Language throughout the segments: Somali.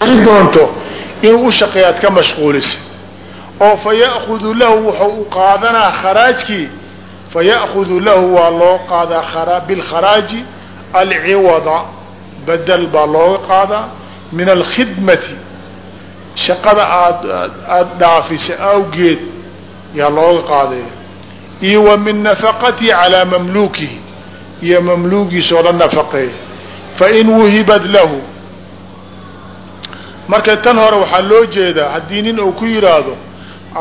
doonto inuu u shaqeeyaad ka mashquulisa oo fa ya'kudu lahu wuxuu u qaadanaa kharaajkii fa lahu waa loo qaadaa bilkharaaji alciwada bedel baa looga qaadaa min alkhidmati shaqada aad aada dhaafisa awgeed yaa looga qaadaya iyo wa min nafaqatihi calaa mamluukihi iyo mamluugiisoo la nafaqeeya fain wuhibad lahu marka tan hore waxaa loo jeedaa haddii nin uu ku yidhaahdo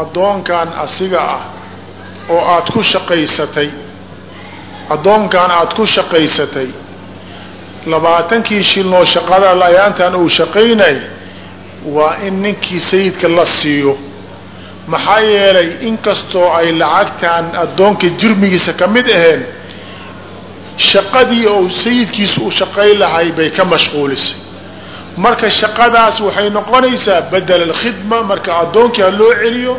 addoonkan asiga ah oo aad ku shaqaysatay addoonkan aad ku shaqaysatay labaatankii shilnoo shaqada layaantan uu shaqaynay waa in ninkii sayidka la siiyo. Maxaa yeelay inkastoo ay lacagtan addoonka jirmigiisa ka mid aheen shaqadii ou sayidkiisa u shaqayn lahay bay ka mashquulisay marka shaqadaas waxay noqonaysaa bedel alkhidma marka addoonkii ha loo celiyo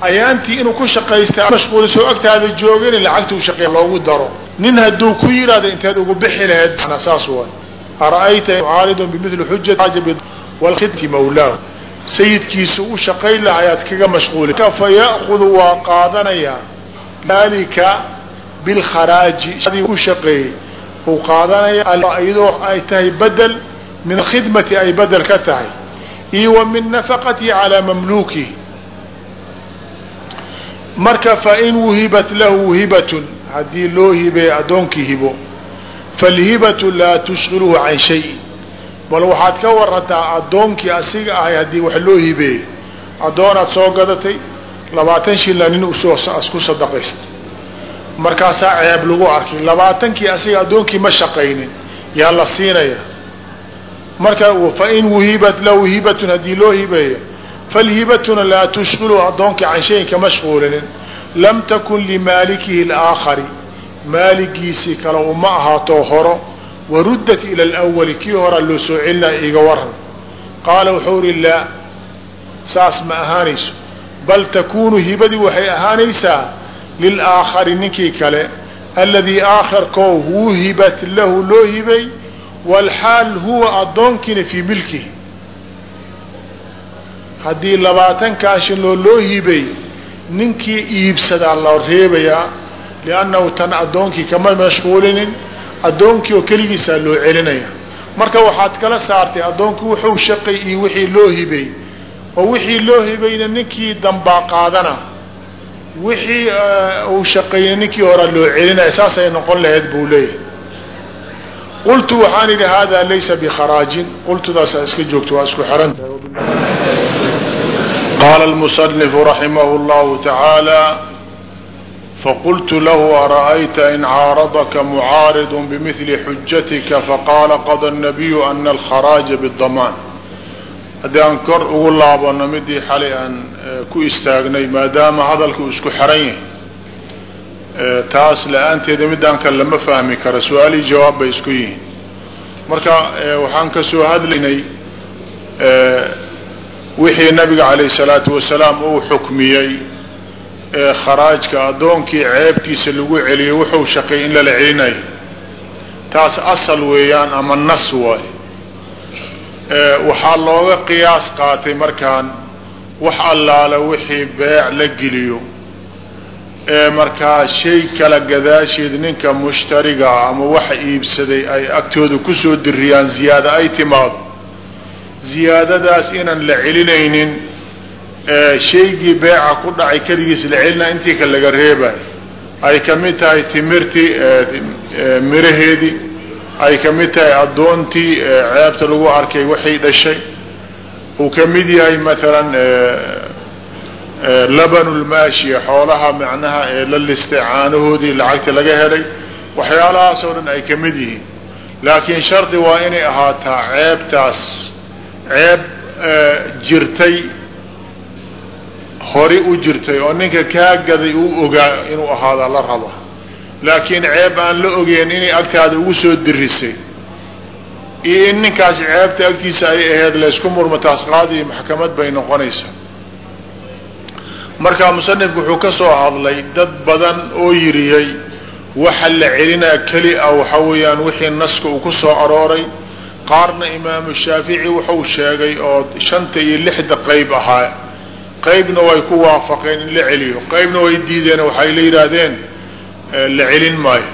ayaantii inuu ku shaqaysta mashquuliso agtaada joogin lacagta u shaqeey loogu daro. Nin hadduu ku yidhahdo inteed ugu bixi laheyd saas waay ara'ayta caalidun bimili xujati walkhidmati mawlaahu sayidkiisa u shaqayn laha ayaad kaga mashquuli. Fa ya'kudu waa qaadanayaa dalika bilkharaaji u shaqeeyey. Uu qaadanaya iyadoo ay tahay bedel min khidmati ay bedel ka tahay iyo wa min nafaqatihi calaa mamluukihi marka fain wuhibat lahu hibatun haddii loo hibeeyo addoonkii hibo falhibatu laa tushqiluhu can shayin bal waxaad ka warantaa addoonkii asiga ahay haddii wax loo hibeeyo addoonaad soo gadatay labaatan shilna nin isku sadaqaysta markaasaa ceeb lagu arkay labaatankii asiga marka fain wuhibat lahu hibatun haddii loo hibeeyo falhibatuna laa tushqilu addoonkii can shayin ka mashquulinin lam takun limaalikihi اlaakhari maaligiisii kale uma ahaato horo. Waruddat ila alawali kii horaa loo soo celinaya iga waran. Qaala wuxuu ihi laa saas ma ahaanayso. Bal takuunu hibadii waxay ahaanaysaa lilaakhari ninkii kale aladii aakharkoo wuhibat lahu loo hibay walxaal huwa addoonkiina fii milkihi haddii labaatan kaashinoo loo hibay ninkii iibsadaa loo reebayaa liannahu tan addoonkii kama mashquulinin addoonkii oo keligiisaa loo celinaya marka waxaad kala saartay addoonkii wuxuu shaqay iyo wixii loo hibay oo wixii loo hibayna ninkii dambaa qaadana wixii uu shaqeeyna ninkii horaa loo celinaya saasay noqon lahayd buu leeyahay qultu waxaan idhi hada laysa bikharaajin qultudaasaa iska joogto waa isku xirantahay qaala lmusanifu raximah llahu tacaala faqultu lahu ara'ayta in caaradaka mucaarid bimili xujatika faqaala qada nabiyu ana alkharaaja bidamaan haddii aan kor ugu laabano midii xalay aan ku istaagnay maadaama hadalka uu isku xiran yahay taas la'aanteeda midaan kale lama fahmi kara su'aalii jawaab bay isku yihiin. Marka waxaan ka soo hadlaynay wixii nabiga calayh salaatu wasalaam uu xukmiyey ee kharaajka addoonkii ceebtiisa lagu celiyey wuxuu shaqeeyey in lala celinayo taas asal weeyaan ama nas waay. Waxaa looga qiyaas qaatay markaan wax allaala wixii beec la geliyo ee markaa shay kala gadaasheed ninka mushtariga ama waxa iibsaday ay agtooda ku soo diriyaan ziyaada ay timaado. Ziyaadadaas inaan la celinaynin shaygii beeca ku dhacay keligiis la celinaya intii ka laga reebay. Ay ka mid tahay timirtii miraheedii. Ay ka mid tahay addoontii ceebta lagu arkay waxay dhashay. Uu ka mid yahay maalan labanulmaashiya xoolaha macnaha ee la listay caanahoodii lacagta laga helay waxyaalahaas oo dhan ay ka mid yihiin. Laakiin shardi waa inay ahaataa ceebtaas ceeb jirtay hori u jirtay oo ninka kaa gaday uu ogaa inuu ahaada la raba laakiin ceeb aan la ogeyn inay agtaada ugu soo dirisay iyo in ninkaasi ceebta agtiisa ay ahayd laysku murmo taas qaadi iyo maxkamad bay noqonaysaa markaa musanifku wuxuu ka soo hadlay dad badan oo yiriyey waxa la celinaa keli a waxa weeyaan wixii naska uu ku soo arooray. Qaarna imaamu shaafici wuxuu sheegay oo shanta iyo lixda qeyb ahaa. Qeybna way ku waafaqeen in la celiyo. Qeybna way diideen waxay la yidhaahdeen la celin maayo.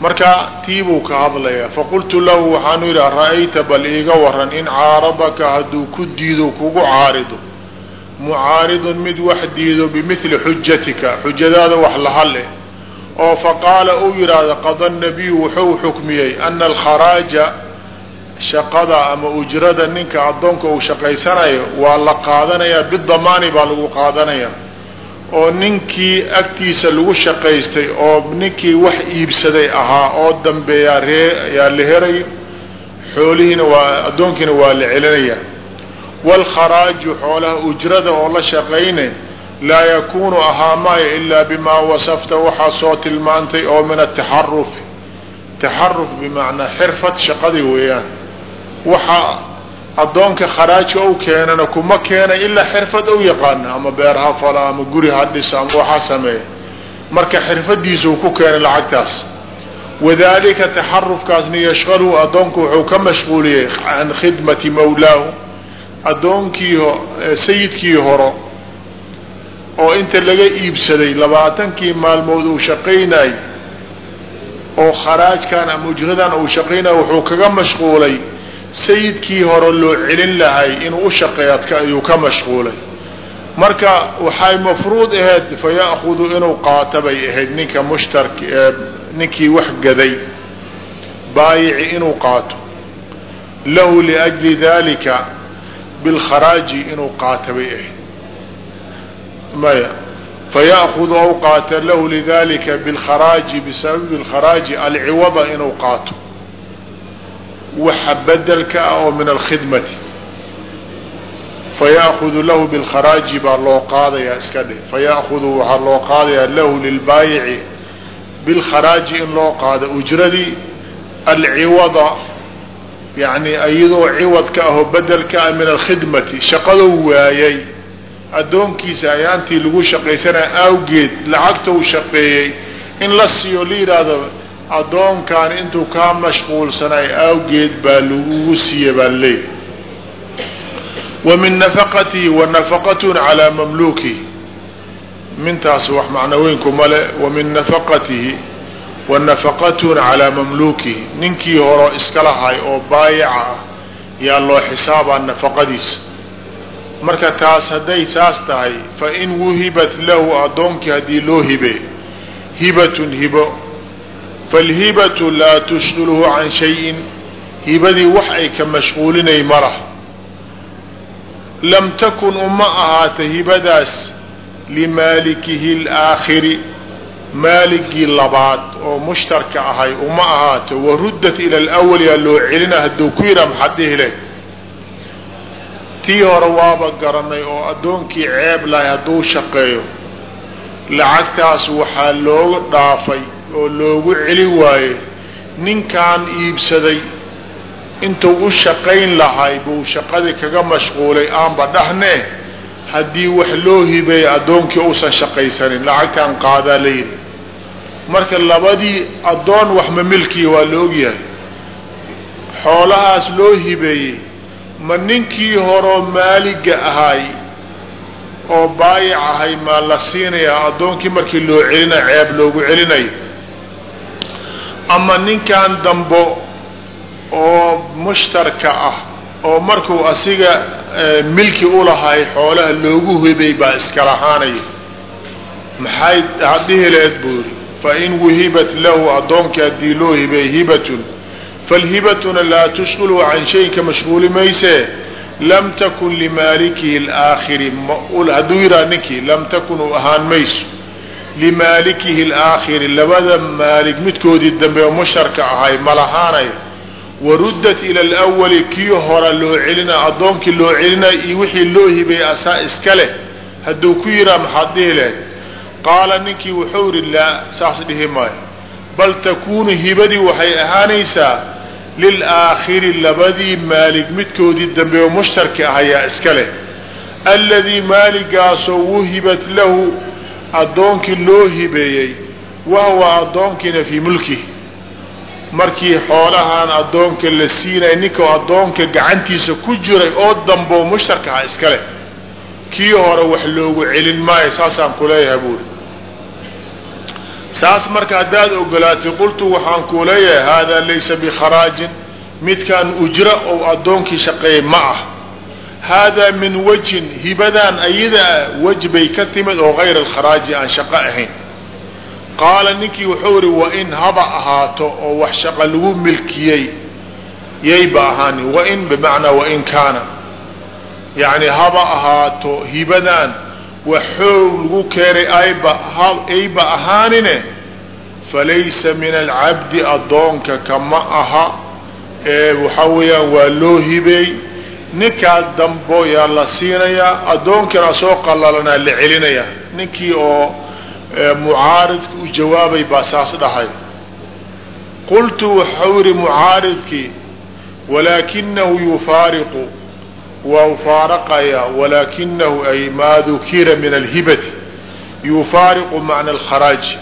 Marka tiibuu ka hadlayaa. Faqultu lahu waxaanu yidhi ra'ayta bal iiga waran in caaradaka hadduu ku diido kugu caarido mucaaridun mid wax diido bimili xujatika xujadaada wax lahale oo faqaala uu yidhaahdo qada nabiyu wuxuu xukmiyey ana alkharaaja shaqada ama ujrada ninka addoonka uu shaqaysanayo waa la qaadanayaa bidamaani baa lagu qaadanayaa oo ninkii agtiisa lagu shaqaystay oo ninkii wax iibsaday ahaa oo dambeeyaa ree yaa la heray xoolihiina waa waa la celinayaa waalkharaaju xoolaha ujrada oo la shaqayne laa yakuunu ahaa maayo ilaa bimaa wasafta waxaa soo tilmaantay oo min ataxarufi taxaruf bimacnaa xirfad shaqadii weeyaan waxa addoonka kharaajka u keenana kuma keena ilaa xirfad ou yaqaana ama beer ha fala ama guri ha dhiso ama waxaa sameeya marka xirfadiisuu ku keenay lacagtaas wadalika taxarufkaasna yashqaluhu addoonku wuxuu ka mashquuliyey can khidmati mawlaahu addoonkii sayidkii horo oo inta laga iibsaday labaatankii maalmood uu shaqaynay oo kharaajkan ama ujradan uu shaqaynay wuxuu kaga mashquulay sayidkii hore loo celin lahay inuu u shaqeeyadka ayuu ka mashquulay. Marka waxay mafruud ahayd fa inuu qaato bay ahayd ninka mushtar ninkii wax gaday baayici inuu qaato. Lahu liajli dalika bilkharaaji inuu qaato bay ahayd maya faya'hudu aw qaata lahu lidalika bilkharaaji bisababi lkharaaji alciwada inuu qaato waxa bedelka ah oo min alkhidmati faya'hudu lahu bilkharaaji baa loo qaadayaa iska dhe faya'hudu waxaa loo qaadayaa lahu lilbaayici bilkharaaji in loo qaado ujradii alciwada yani iyadoo ciwadka ahoo bedelka ah min alkhidmati shaqadou waayay addoonkiisa ayaantii lagu shaqaysanaya awgeed lacagta uu shaqeeyey in la siiyo la yidhaahdo addoonkan intuu kaa mashquulsanay awgeed baa lagugu siiya baa leey wa min wa nafaqatun calaa mamluukihi. Mintaas wax macno weyn kuma le wa min nafaqatihi wa nafaqatun calaa mamluukihi ninkii horo iska lahay oo baayaca ah yaa loo xisaabaa nafaqadiisa. Marka taas hadday saas tahay fa in wuhibat lahu addoonkii haddii loo hibe hibatun hibo. Falhibatu laa tushqilhu can shayin. Hibadii wax ay ka mashquulinay ma lah lam takun uma ahaata hibadaas limaalikihi alaakhiri maaligii labaad oo mushtarka ahay uma ahaato waruddat ila alawal yaa loo celina hadduu ku yidhaha maxaad dhihi tii hore waaba garanay oo addoonkii ceeb lahay hadduu shaqeeyo. Lacagtaas waxaa looga dhaafay oo loogu celi waaye ninkan iibsaday intuu u shaqayn lahay buu shaqadii kaga mashquulay aanba dhahne haddii wax loo hibeeya addoonkii uusan shaqaysanin. Lacagtaan qaadaa la yidhi marka labadii addoon waxma milkiya waa la ogyahay. Xoolahaas loo hibeeyey ma ninkii horoo maaliga ahay oo baayic ahay maa la siinayaa addoonkii markii loo celinayo ceeb loogu celinayo. Ama ninkan dambo oo mushtarka ah oo markuu asiga milki ulahay xoolaha loogu hibay baa iska lahaanaya maxay hadhihi leed buu yidhi fa in wuhibat lahu addoonkii haddii loo hibay hibatun falhibatuna laa tushqilhu can shayin ka mashquuli maysee lam takun limaalikihi alaakhiri hadduu yidhaha ninkii lam takun u ahaan mayso limaalikihi alaakhiri labada maalig midkoodii dambe oo mushtarka ahay malahaanayo waruddat ila alawali kii hora loo celina addoonkii loo celinaya iyo wixii loo hibay asaa iska leh hadduu ku yidhaha maxaad dhihi qaala ninkii wuxuu yidhi laa saas dhihi maayo. Bal takuunu hibadii waxay ahaanaysaa lilaakhiri labadii maalig midkoodii dambe oo mushtarki ahayaa iska leh. Alladii maaligaasoo wuhibat lahu addoonkii loo hibeeyey wahuwa addoonkiina fii mulkihi markii xoolahan addoonka la siinaya ninka addoonka gacantiisa ku jiray oo dambo mushtarkaha iskale kii hore wax loogu celin maayo saasaan kuleeyahay buuri saas marka haddaad ogolaatay qultu waxaan ku leeyahay haadaa laysa bikharaajin midkaan ujra ou addoonkii shaqeeyay ma ah. Haadaa min wajhin hibadan ayadaa wej bay ka timid oo hayr alkharaaji aan shaqo ahayn. Qaala ninkii wuxuu ihi wain haba ahaato oo wax shaqa lagu milkiyey yayba ahaani wain bimacnaa wain kaana. Yacni haba ahaato hibadan wax xoog lagu keenay ayba ahaanine falaysa min alcabdi addoonka kama aha. Ee waxaa weeyaan waa loo hibeey ninkaa dambo yaa la siinayaa addoonkana soo qallalanaa la celinayaa ninkii oo mucaaridka u jawaabay baa saas dhahay. Qultu waxau yihi mucaaridkii walaakinahu yufaariqu waa ufaaraqaya walaakinahu ay maa dukira min alhibati yufaariqu macna alkharaaji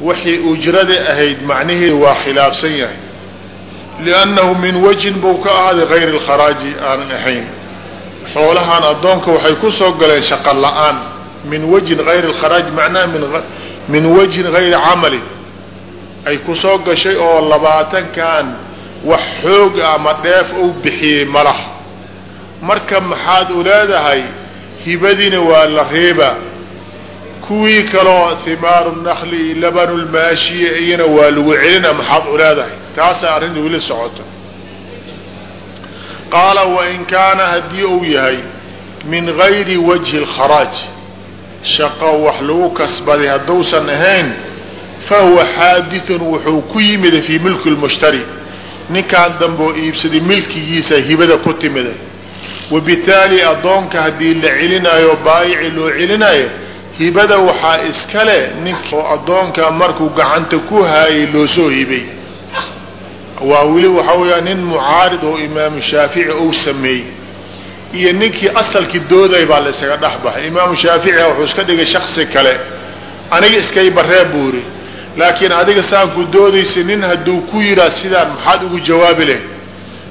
waxay ujrada ahayd macnaheedu waa khilaafsan yahay liannahu min wajhin buu ka ahaaday hayr alkharaaji aanan ahayn xoolahan addoonka waxay ku soo galeen shaqo la'aan min wajhin hayr alkharaaj macnaha min wajhin hayri camalin ay ku soo gashay oo labaatankan wax xoog ama dheef ou bixiyey malaha marka maxaad u leedahay hibadiina waa la reebaa kuwii kaloo himaaru nakli labanu lmaashiya iyana waa lagu celina maxaad u leedahay. Taasaa arrinta weli socoto. Qaala wain kaana haddii uu yahay min gayri wajhi اlkharaaj shaqo wax lagu kasbaday hadduusan ahayn fahuwa xaadithun wuxuu ku yimida fii milki lmushtari. Ninkaan dambe oo iibsaday milkigiisa hibada ku timida wabitaali addoonka haddii la celinayo baayici loo celinayo hibada waxaa iskale oo addoonka markuu gacanta ku haayay loo soo hibay. Waa weli waxaa weeyaa nin mucaarid oo imaamu shaafici ou sameeyey. Iyo ninkii asalkii dooday baa la isaga dhex baxay. Imaamu shaaficiha wuxuu iska dhigay shaksi kale. Aniga iskay baree buuri laakiin adiga saanku doodaysa nin hadduu ku yidhaah sidaan maxaad ugu jawaabi lahayd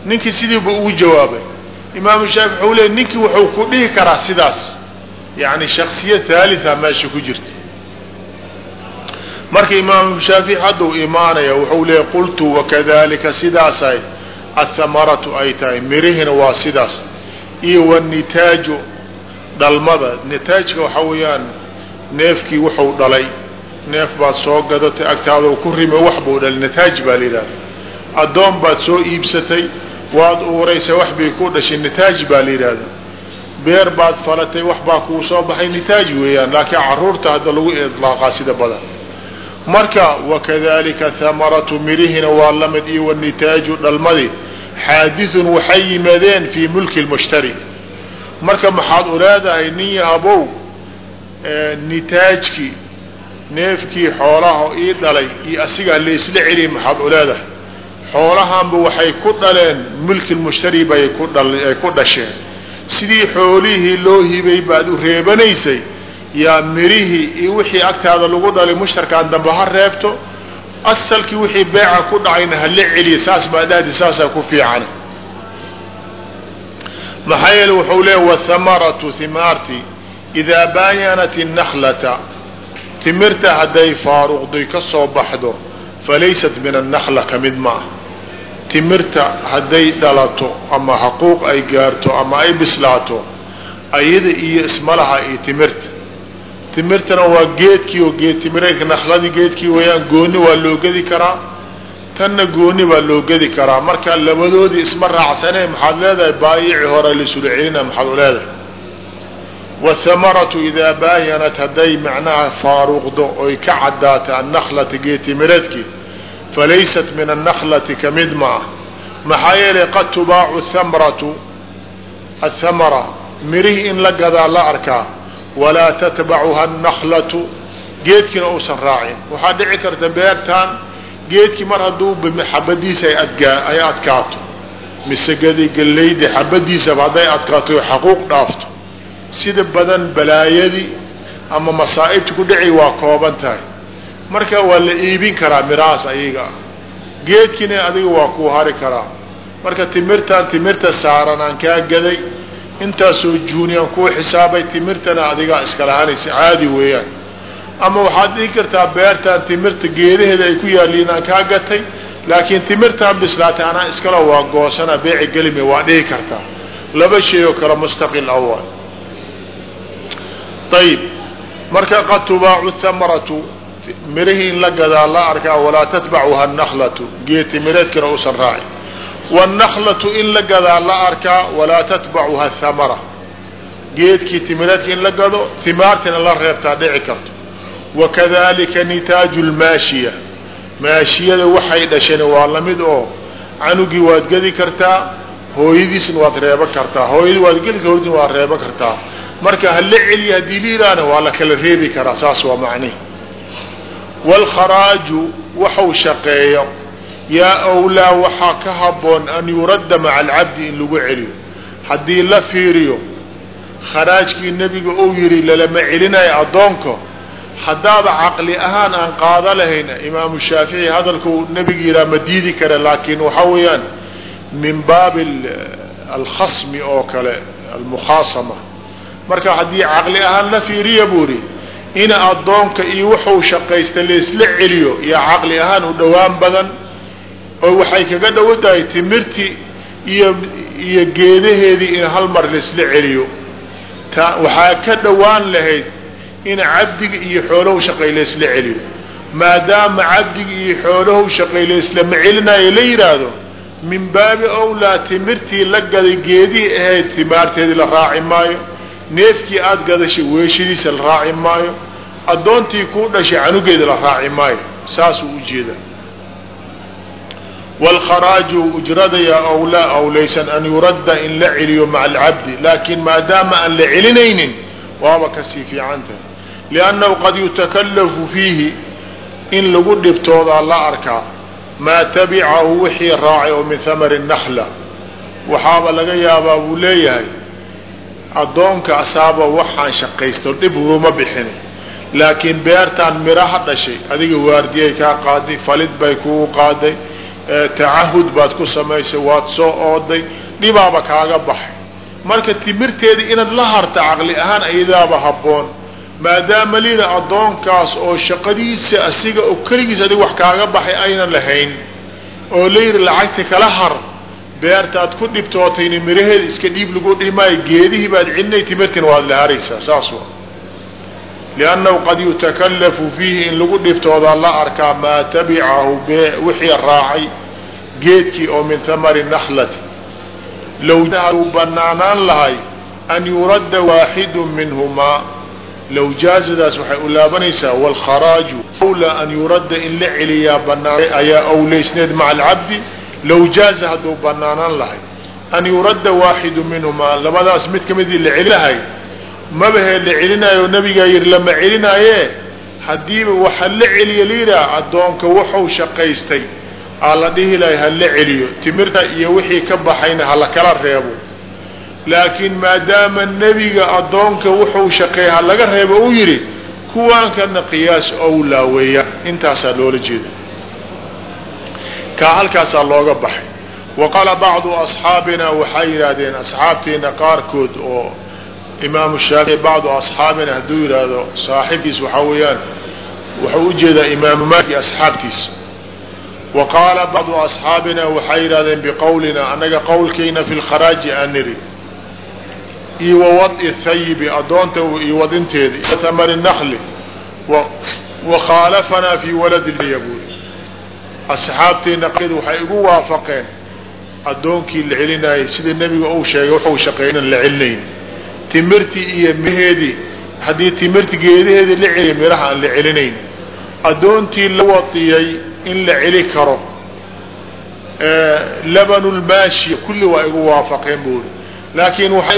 ninkii sidiibu ugu jawaabay imaamu shaafici wuxuu leey ninkii wuxuu ku dhihi karaa sidaas. Yani shaksiya haalitha meesha ku jirta. Marka imaamu shaafici hadduu imaanaya wuxuu leeyay qultu wakadalika sidaasay athamaratu ay tahay mirihina waa sidaas iyo wanitaaju dhalmada. Nitaajka waxaa weeyaan neefkii wuxuu dhalay neef baad soo gadatay agtaadoo ku rime wax buu dhalay nitaaj baa la yidhahda addoon baad soo iibsatay waad uuraysay wax bay ku dhashay nitaaj baa la yidhahda beer baad falatay wax baa kuu soo baxay nitaaj weeyaan laakiin carruurta hadda lagu idlaaqaa sida badan. Marka wakadalika hamaratu mirihina waa la mid iyo wanitaaju dhalmadii xaadithun waxay yimaadeen fii mulki lmushtari marka maxaad u leedahay nin yahabow nitaajkii neefkii xoolaha ii dhalay iyo asigaa laysla celiyay maxaad u xoolahanba waxay ku dhaleen mulki lmushtari bay kuay ku dhasheen. Sidii xoolihii loo hibay baad u reebanaysay yaa mirihii iyo wixii agtaada lagu dhalay mushtarkaan dambe ha reebto asalkii wixii beeca ku dhacayna hala celiya saas baadaadi saasaa ku fiican maxaa yeele wuxuu leeya wathamaratu himaarti idaa baayanat الnaklata timirta hadday faaruqday ka soo baxdo falaysat min annakla ka mid ma ah timirta hadday dhalato ama xaquuq ay gaarto ama ay bislaato ayada iyo ismalaha iyo timirta. Timirtana waa geedkii oo geed timireedka nakladii geedkii weeyaan gooni waa loo gedi karaa tanna gooni baa loo gedi karaa. Marka labadoodii isma raacsanee maxaad leedahay baayici hore laisula celina maxaad u leedahay. Wthamaratu idaa baayanat hadday macnaha faaruqdo oy ka caddaata annaklata geed timireedkii falaysat min annaklati ka mid ma ah maxaa yeelay qad tubaacu thamratu athamara mirihii in la gadaa la arkaa walaa tatbacuha annaklatu geedkiina uusan raacin waxaa dhici karta beertaan geedkii mar hadduu xabadiisa ay adkaato misegadi gallaydi xabadiisaba hadday adkaato xaquuq dhaafto sida badan balaayadii ama masaa'ibta ku dhici waa kooban tahay marka waa la iibin karaa mirahaas ayaga. Geedkiina adiga waa kuu hari karaa. Marka timirtaan timirta saaran aan kaa gaday intaasoo juuniyaan kuu xisaabay timirtana adigaa iskala caadi weeyaan. Ama waxaad dhihi kartaa beertaan timirta geedaheeda ay ku yaaliin aan kaa gatay laakiin timirtaan bislaatay anaa iskala waa goosana beeci gelime waa dhihi kartaa. Laba shay oo kale mustaqil awal ayib marka qad tubaacu thamaratu mirihii in la gadaa la arkaa walaa tatbacuha naklatu geed timireedkana usan raaci. Wاnaklatu in la gadaa la arkaa walaa tatbacuha thamara geedkii timireedka in la gado himaartina la reebtaa dhici karto. Wakadalika nitaaju lmaashiya maashiyada waxay dhasheen waa la mid oo canugii waad gedi kartaa hooyadiisna waad reeba kartaa. Hooyadii waad gedi hooyadiisna waad reeba kartaa. Marka hala celiya haddii liilaana waa la kala reebi karaa. Saas waa macnihi wاlkharaaju waxau shaqeeyo yaa awlaa waxaa ka haboon an yuradda maca alcabdi in lagu celiyo haddii la fiiriyo kharaajkii nebiga uu yihi lalama celinayo addoonka haddaaba caqli ahaan aan qaado lahayn imaamu shaafici hadalkuu nebiga yihaa ma diidi kara laakiin waxaa weeyaan min baabi alkhasmi oo kale almukhaasama marka haddii caqli ahaan la fiiriya buu ihi in addoonka iyo wuxuu shaqaysta laisla celiyo iyo caqli ahaan u dhowaan badan oo waxay kaga dhowan tahay timirtii iyo iyo geedaheedii in hal mar laisla celiyo. Ta waxaa ka dhowaan lahayd in cabdiga iyo xoolahow shaqay laisla celiyo. Maadaama cabdiga iyo xoolahow shaqay laislama celinayo la yidhaahdo min baabi owlaa timirtii la gaday geedihii ahayd timaarteedii la raaci maayo neefkii aada gadashay weeshadiisa la raaci maayo addoontii kuu dhashay canugeeda la raaci maayo saasuu ujeeda wاlkharaaju ujradaya awlaa awlaysan an yuradda in la celiyo maca alcabdi laakiin maadaama aan la celinaynin waaba ka sii fiicantahay. Liannahu qad yutakalafu fiihi in lagu dhibtoodaa la arkaa maa tabicahu wixii raacay oo min hamari nakla waxaaba laga yaabaa buu leeyahay addoonka asaaba waxaan shaqaysto dhib luma bixin. Laakiin beertaan miraha dhashay adiga waardiyay kaa qaaday falid bay kugu qaaday tacahud baad ku samaysay waad soo ooday dhibaaba kaaga baxay. Marka timirteeda inaad la harta caqli ahaan ayadaaba habboon maadaama lida addoonkaas oo shaqadiisa asiga oo keligiis adiga wax kaaga baxay aynan lahayn oo layidhi lacagta kala har beertaad ku dhibtootayna miraheeda iska dhiib lagu dhihi geedihii baad celinay timirtina waad la haraysaa saas wa liannahu qad yutakallafu fiihi in lagu dhibtoodaa la arkaa maa tabicahu wixii raacay geedkii oo min hamari nakhlati low haduu banaanaan lahay an yuradda waaxidu minhumaa low jaazadaas waxay u laabanaysaa wاlkharaaju awlaa an yuradda in la celiyaa banaan ayaa awleysneed maca alcabdi low jaaza hadduu banaanaan lahay an yuradda waaxidu minhumaa labadaas mid ka midii la celinahay mabahee la celinaayo nabigaa yidhi lama celinaaye haddiiba waxa la celiya liidaa addoonka wuxuu shaqaystay aa la dhihi lahay ha la celiyo timirta iyo wixii ka baxayna ha la kala reebo laakiin maadaama nebiga addoonka wuxuu shaqeey ha laga reebo uu yidhi kuwaankana qiyaas owlaa weeya intaasaa loola jeeda kaa halkaasaa looga baxay. Wa qaala bacdu asxaabina waxay yidhaahdeen asxaabteena qaarkood oo imaamu shaafici bacdu asxaabina hadduu yidhaahdo saaxibkiis waxaa weeyaan wuxuu u jeedaa imaamu maalik asxaabtiisa wa qaala bacdu asxaabina waxay yidhahdeen biqowlina annaga qowlkayna fi lkharaaji aan niri iyo wawad'i thayibi addoonta iyo wadinteeda iyo nakli wa khaalafanaa fii waladi yabuuri asxaabteena qd waxay igu waafaqeen. Addoonkii la celinayay sida nebiga uu sheegay wuxuu shaqeey inan la celinayn timirtii iyo miraheedii haddii timirti geedaheedii la celiya miraha aan la celinayn. Addoontii la wadiyay in la celi karo. Labanulmaashiya kulli waa igu waafaqeen buuri laakiin waxay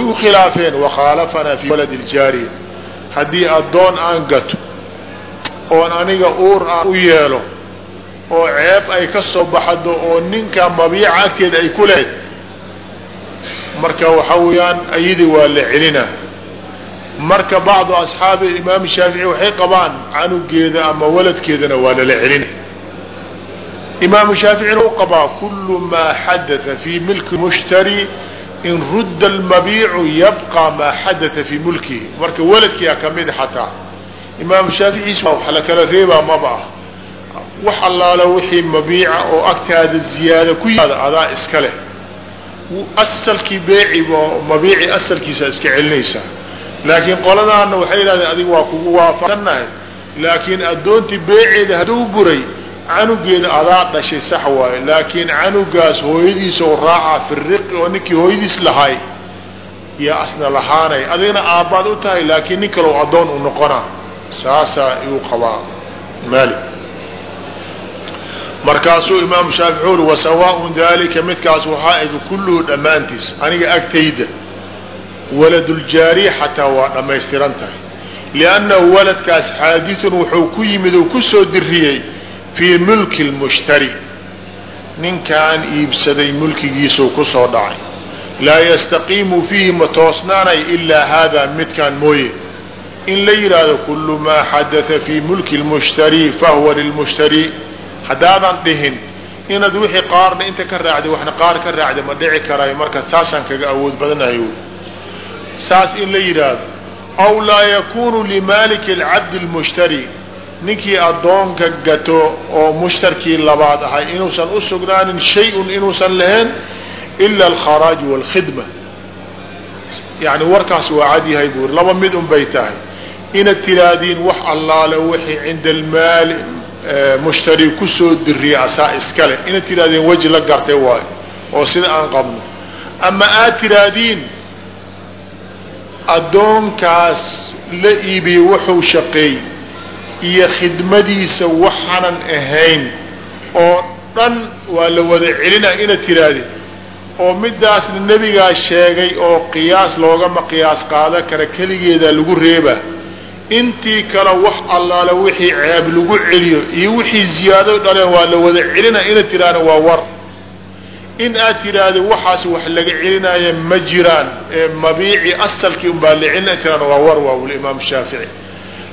igu khilaafeen wakhaalafanaa fii waladi ljaariya haddii addoon aan gato oon aniga uur aan u yeelo oo ceeb ay ka soo baxdo oo ninka mabiica agteeda ay ku lehed marka waxaa weeyaan ayadii waa la celinaa marka bacdu asxaabi imaam shaafici waxay qabaan canugeeda ama waladkeedana waa lala celina. Imaamu shaaficina u qabaa kulu maa xadaa fii milki mushtari in rudda almabiicu yabqa maa xadaa fii mulkihi marka waladkiia kamida xataa imaamu shaaficiis wax la kala reebaa maba ah wax allaala wixii mabiica oo agtaada ziyaada ku yimaada adaa iska leh. Asalkii beeci mabiici asalkiisa iska celinaysaa. Laakiin qoladaana waxay yidhahdeen adiga waa kugu waafaqsannahay laakiin addoontii beeceeda hadduu buray canugeeda adaa dhashay sax waayo laakiin canugaas hooyadiisa oo raacaa firiqi oo ninkii hooyadiis lahay yaa asna lahaanay. Adigna aabbaad u tahay laakiin nin kale addoon u noqonaa. Saasaa iyuu qabaa maali markaasuu imaamu shaafici uri wasawaaun dalika midkaas waxaa eg kulluhu dhammaantiis aniga agtayda waladuljaariya xataa waa dhammaystiran tahay liannahu waladkaas xaaditun wuxuu ku yimid oo ku soo diriyey fii mulki lmushtari ninkaan iibsaday mulkigiisuu ku soo dhacay. Laa yastaqiimu fiihi ma toosnaanay ilaa haadaa midkaan mooye. In la yidhaahdo kullu maa xadaa fii mulki lmushtari fahuwa lilmushtari haddaadan dhihin inaad wixii qaarna inta ka raacday waxna qaar ka raacday ma dhici karayo marka saasaan kaga awood badanahay saas in la yidhaahdo aw laa yakunu limaaliki alcabdi lmushtari ninkii addoonka gato oo mushtarkii labaad ahay inuusan u sugnaanin shay-un inuusan lahayn ila alkharaaj waalkhidma. Yani warkaas waa cad yahay buuri laba mid un bay tahay. Inaad tiraahdiin wax allaale wixii cinda almaali mushtari ku soo diriya asaa iskale inaad tirahdeen weji la gartay waayo oo sida aan qabno. Ama aad tiraahdiin addoonkaas la iibiyey wuxuu shaqeey iyo khidmadiisa waxaanan ahayn oo dhan waa la wada celinaa inaad tirahdeen oo midaasna nebigaa sheegay oo qiyaas loogama qiyaas qaada kara keligeedaa lagu reebaa intii kale wax allaale wixii ceeb lagu celiyo iyo wixii ziyaado dhaleen waa la wada celina inaad tiraahda waa war. In aad tiraahda waxaas wax laga celinaya ma jiraan ee mabiici asalkii unbaa la celina tirahda waa war waa imaam shaafici.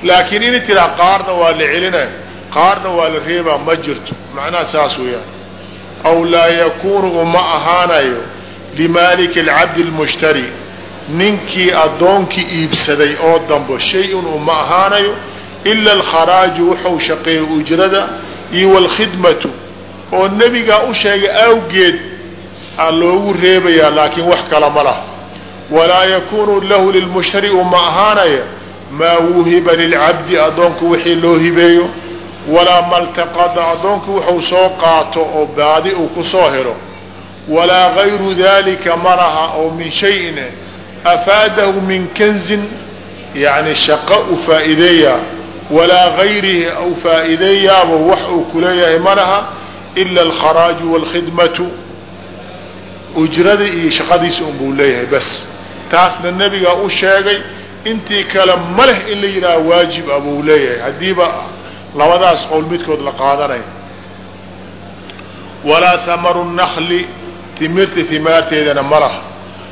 Laakiin inay tiraa qaarna waa la celinaya qaarna waa la reebaa ma jirto. Macnaha saas weeyaan. Aw laa yakunu uma ahaanayo limaaliki alcabdi lmushtari ninkii addoonkii iibsaday oo dambo shay-un uma ahaanayo ila alkharaaju wuxuu shaqeeyey ujrada iyo walkhidmatu oo nebigaa u sheegay awgeed aa loogu reebayaa laakiin wax kala ma laha. Walaa yakunu lahu lilmushtari uma ahaanaya maa wuhiba lilcabdi addoonku wixii loo hibeeyo walaa maltaqada addoonku wuxuu soo qaato oo baadi uu ku soo helo. Walaa gayru dalika malaha oo min shayin afaadahu min kanzin yani shaqo u faa'iideeyaa walaa gayrihi au faa'iideeyaaba wax uu kuleeyahay malaha ila alkharaaju waalkhidmatu ujrada iyo shaqadiisa un buu leeyahay bas taasna nebigaa u sheegay intii kale ma leh in la yidhaha waajib a buu leeyahay haddiiba labadaas qowl midkood la qaadanayo walaa hamaru nakli timirta himaarteedana ma laha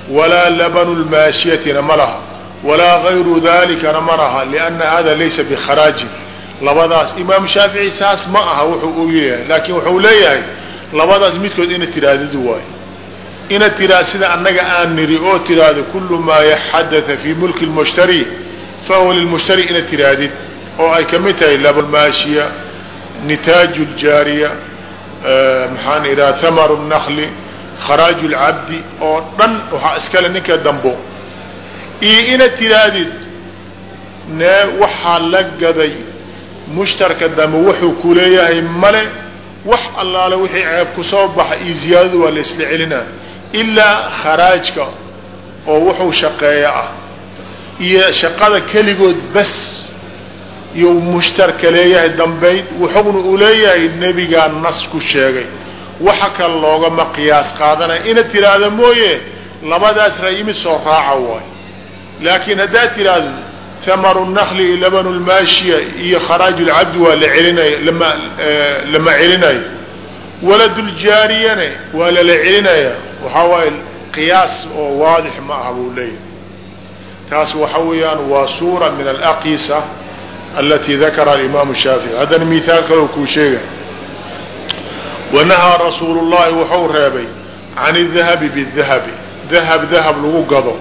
walaa labanu lmaashiyatina ma laha walaa gayru dalikana ma laha lianna hada laysa bikharaajin labadaas imaam shaafici saas ma aha wuxuu u leeyahay laakiin wuxuu leeyahay labadaas midkood ina tiraahdidu waayo inaad tiraahd sida annaga aan niri oo tiraahdo kullu maa yaxadaa fii mulki lmushtari fahuwa lilmushtari inaad tiraahdid oo ay ka mid tahay labalmaashiya nitaaju ljaariya maxaan idhaha hamaru nakli kharaaju lcabdi oo dhan waxaa iskale ninka dambo. Iyo inaad tiraahdid nee waxaa la gaday. Mushtarka dambe wuxuu ku male. Wax allaale wixii ceeb ku soo baxa iyo ziyaadadu waa la isla celinaa ilaa kharaajka oo wuxuu shaqeeya ah. Iyo shaqada keligood bas iyo mushtarka leeyahay dambayd. Wuxuuna u leeyahay nebigaa nas ku sheegay waxa kale loogama qiyaas qaadanaya inaad tiraahdo mooye labadaas rayimid soo raaca waay. Laakiin haddaad tiraahdo hamaru nakli labanu lmaashiya iyo kharaaju lcabdi waa la celinaya lama celinayo waladuljaariyane waa lala celinaya. Waxaa waaye qiyaas oo waadix ma aha buu leeyahay. Taas waxa weeyaan waa suura min alaqisa alati dakara alimaamu shaafici haddana mihaal kaloo kuu sheegay wanahaa rasuulu llahi wuxuu reebay can idahabi bidahabi dahab dahab lagu gado.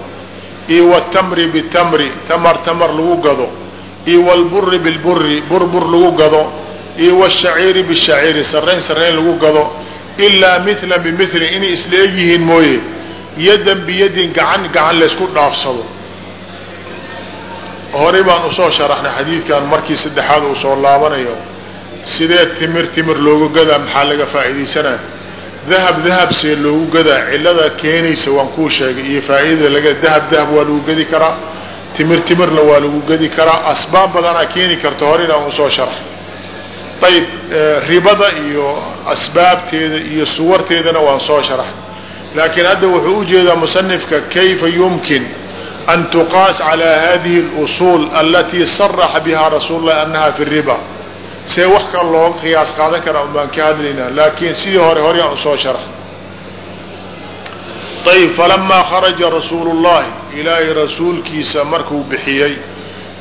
Iyo wtamri bitamri. Tamar tamar lagu gado. Iyo wlburi bilburi bur lagu gado. Iyo wshaciiri bishaciiri sarayn sarayn lagu gado. Ilaa mila bimili inay isla egyihiin mooye. Yadan biyadin gacan gacan laysku dhaafsado. Horey baan u soo sharaxnay xadiidkan markii saddexaad uu soo laabanayo sidee timir timir loogu gadaa maxaa laga faa'iidaysanaa dahab dahab see loogu gadaa cilada keenaysa waan kuu sheegay iyo faa'iidada laga dahab dahab waa lagu gadi karaa timir timirna waa lagu gadi karaa asbaab badanaa keeni karta horena aan u soo sharaxay ayib ribada iyo asbaabteeda iyo suwarteedana waan soo sharaxay laakiin hadda wuxuu u jeedaa musanifka kayfa yumkin an tuqaas calى hadihi اlusul alatii saraxa biha rasuul lah anaha fi riba see wax kal looga qiyaas qaadan karaa un baan ka hadlaynaa. Laakiin sidii hore hore aan u soo sharax ayb falamaa kharaja rasuulu llahi ilaahay rasuulkiisa markuu bixiyey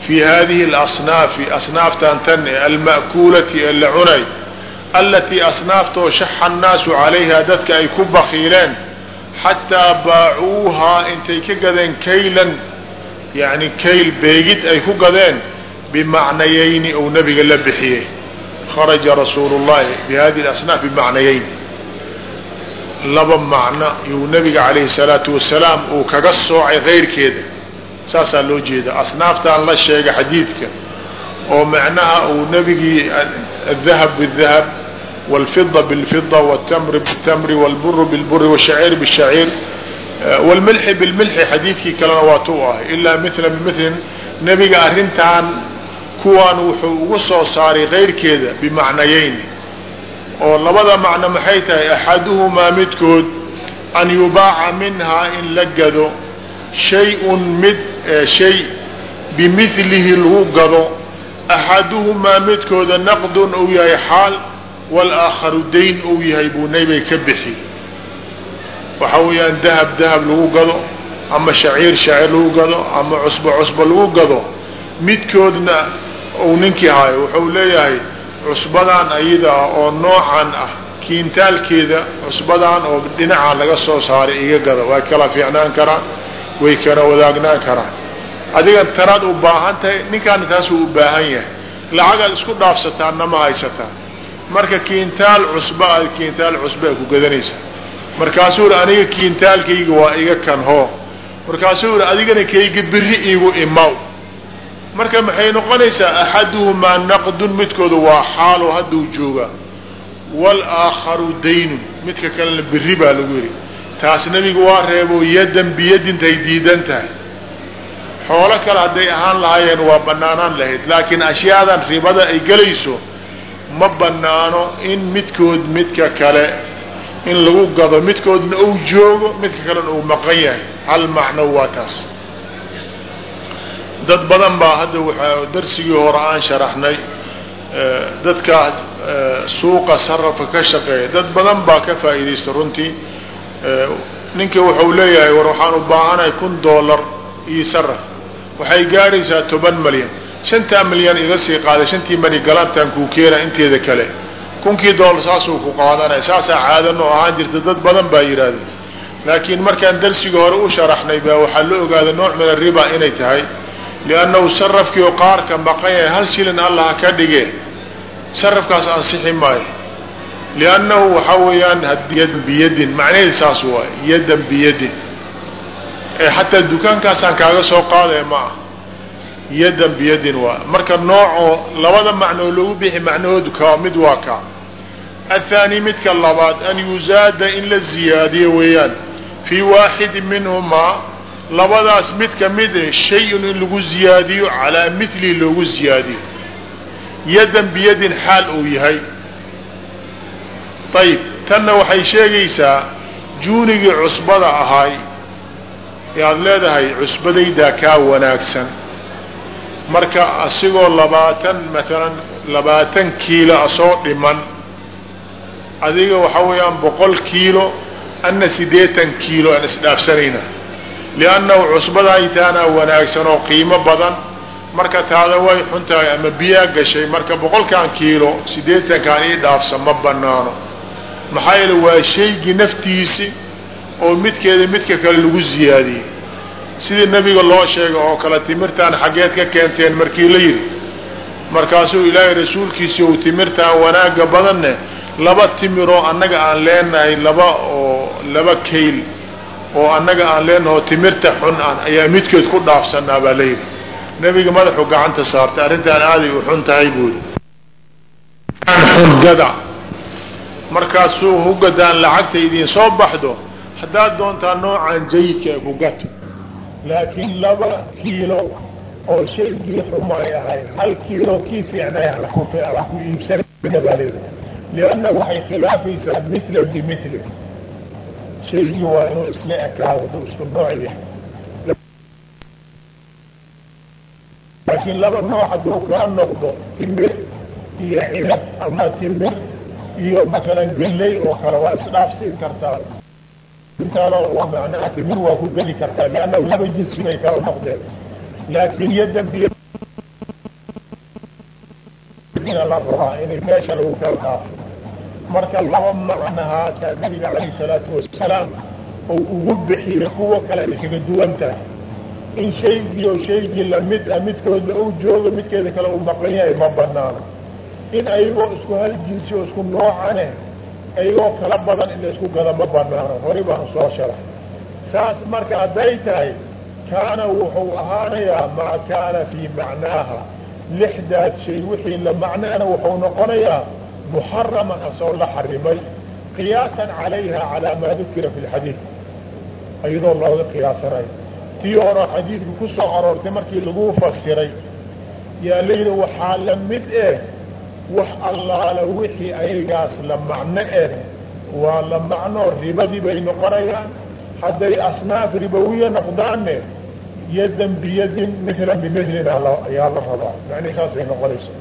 fii hadihi اlasnaafi asnaaftan tan alma'kuulati ee la cunay alatii asnaaftoo shaxa annaasu calayha dadka ay ku bakiileen xataa baacuuhaa intay ka gadeen kaylan yani kayl beegid ay ku gadeen bimacnayayni ou nabiga la bixiyey kharaja rasuulu llahi bihadihi asnaaf bimacnayayn laba macno yuu nabiga calayhi salaatu wasalaam uu kaga soocay keyrkeeda saasaa loo jeeda asnaaftaan la sheega xadiidka oo macnaha uu nabigii adahab bidahab wاlfida bاlfida wاtamri bاtamri wاlburu bاlburi wالshaciir bالshaciir wاlmilxi bilmilxi xadiidkii kalena waa tu ahay ilaa mila bimilin nebiga arrintan kuwaan wuxuu ugu soo saaray keyrkeeda bimacnayeyn oo labada macno maxay tahay? Axaduhumaa midkood an yubaaca minhaa in la gado shay-un mid shay bimilihi lagu gado. Axaduhumaa midkooda naqdun uu yahay xaal walaakharu dayn uu yahay buu nabiga ka bixi. Waxa weeyaan dahab dahab lagu gado ama shaciir shaciir lagu gado ama cusbo cusbo lagu gado. Midkoodna uu ninkii hayo wuxuu leeyahay cusbadan ayada ah oo noocan ah. Kiintaalkeeda cusbadan oo dhinacan laga soo saaray iga gada way kala fiicnaan karaan way kala wadaagnaan karaan adiga tanaad u baahan tahay ninkaana taasuu u baahan yahay. Lacagaad isku dhaafsataanna ma haysataa marka kiintaal cusba aad kiintaal cusba ku gadanaysaa markaasuu ihi aniga kiintaalkayga waa iga kan hoo. Markaasuu ihi adigana kayga biri iigu imaw marka maxay noqonaysaa axaduhumaa naqdun midkooda waa xaalo hadduu joogaa walaakharu daynun midka kalena biri baa lagu yidhi. Taas nebiga waa reebo yadan biyadintay diidan tahay. Xoolo kale hadday ahaan lahaayeen waa banaanaan lahayd laakiin ashyaadan ribada ay gelayso ma banaano in midkood midka kale in lagu gado midkoodna uu joogo midka kalena uu maqan yahay. Hal macno waa taas dad badan baa hadda waxaa darsigii hore aan sharaxnay dadka suuqa sarafka ka shaqeeya. Dad badan baa ka faa'iidaysta runtii. Ninka wuxuu leeyahay war waxaan u baahanahay kun dollar iyo saraf waxay gaaraysaa toban malyan shantaa milyan iga sii qaaday shantii mani galabtaan kuu keena inteeda kale. Kunkii dollar saasuu ku qaadanaya saasaa caadano ahaan jirta dad badan baa yidhaahda laakiin markaan darsiga hore u sharaxnay baa waxaa la ogaada nooc min ariba inay tahay liannahu sarafkii oo qaarka maqan yahay hal shilin allah ka dhige sarafkaas ansixi maayo liannahu waxaa weeyaan yadan biyadin macnaheed saas waay yadan biyadin ee xataa dukaankaasaan kaaga soo qaadaya ma ah yadan biyadin waa marka noocoo labada macnoo lagu bixi macnahoodu ka mid waa ka athaani midka labaad an yuzaada in la ziyaadiyo weeyaan fii waaxidin minhumaa labadaas mid ka mid e shay-un in lagu ziyaadiyo calaa milihi loogu ziyaadiyo. Yadan biyadin xaal uu yahay. Ayib tanna waxay sheegaysaa juunigii cusbada ahay yaad leedahay cusbadaydaa kaa wanaagsan. Marka asigoo labaatan maalan labaatan kiilo asoo dhiman adiga waxaa weeyaan boqol kiilo anna siddeetan kiilo aan isdhaafsanayna liannahu cusbadaytaana wanaagsan oo qiimo badan marka taada way xun tahay ama biyaa gashay marka boqolkan kiilo siddeetankaan ii dhaafsan ma banaano maxaa yeele waa shaygii naftiisi oo midkeeda midka kale lagu ziyaadiyey sidii nebiga loo sheegay oo kale timirtaan xaggeed ka keenteen markii la yidhi markaasuu ilaahay rasuulkiisi ou timirtaan wanaagga badanne laba timiroo annaga aan leenahay laba oo laba kayl oo annaga aan leenaho timirta xun aan ayaa midkeed ku dhaafsanaa baa layidhi nebiga madaxu gacanta saartay arrintaan aaday u xun tahay buuri xungada markaasuu hugadaan lacagta idiin soo baxdo haddaad doontaa noocaan jayidka ee ku gato. Laakiin laba kiilo oo shaygii xumay ahay hal kiilo kii fiicnay ku layidhi lianna waxay khilaafaysaa mila bimili shaygii waa inuu isla ekaado du isku nooc yahay laakiin laba nooc hadduu kaa noqdo timir iyo cinab ama timir iyo masalan galley oo kale waa isdhaafsiin kartaa intaano macnaha timir waa ku geli kartaa lianna laba jinsi bay kala noqdeen laakiin yaddan biyo la rabaa inay meesha lagu kala dhaafo marka laba macnahaasaa nabiga calayh salaatu wasalaam ou ugu bixiyo kuwa kale kaga duwan tahay in shaygii shaygii la mid ah midkoodna uu joogo midkeeda kale uu maqan yahay ma banaano in ayagoo isku hal jinsi oo isku noocane ayagoo kala badan in la gado ma banaano hori baanu soo sharax saas marka hadday tahay kaana wuxuu ahaanayaa maa kaana fii macnaaha. Lixdaad shay wixii la macnaana wuxuu noqonayaa muxaraman asoo la xarimay qiyaasan calayha calaa maa dukira fi lxadiid iyadoo looga qiyaasanayo tii hore xadiidku ku soo aroortay markii lagu fasiray yaa layidhi waxaa la mid eh wax allaala wixii ayagaas la macno eh waa la macno ribadii bay noqonayaan hadday asnaaf ribowiya noqdaanne yadan biyadin milan bimilin ayaa la rabaa macnihi saasay noqonaysa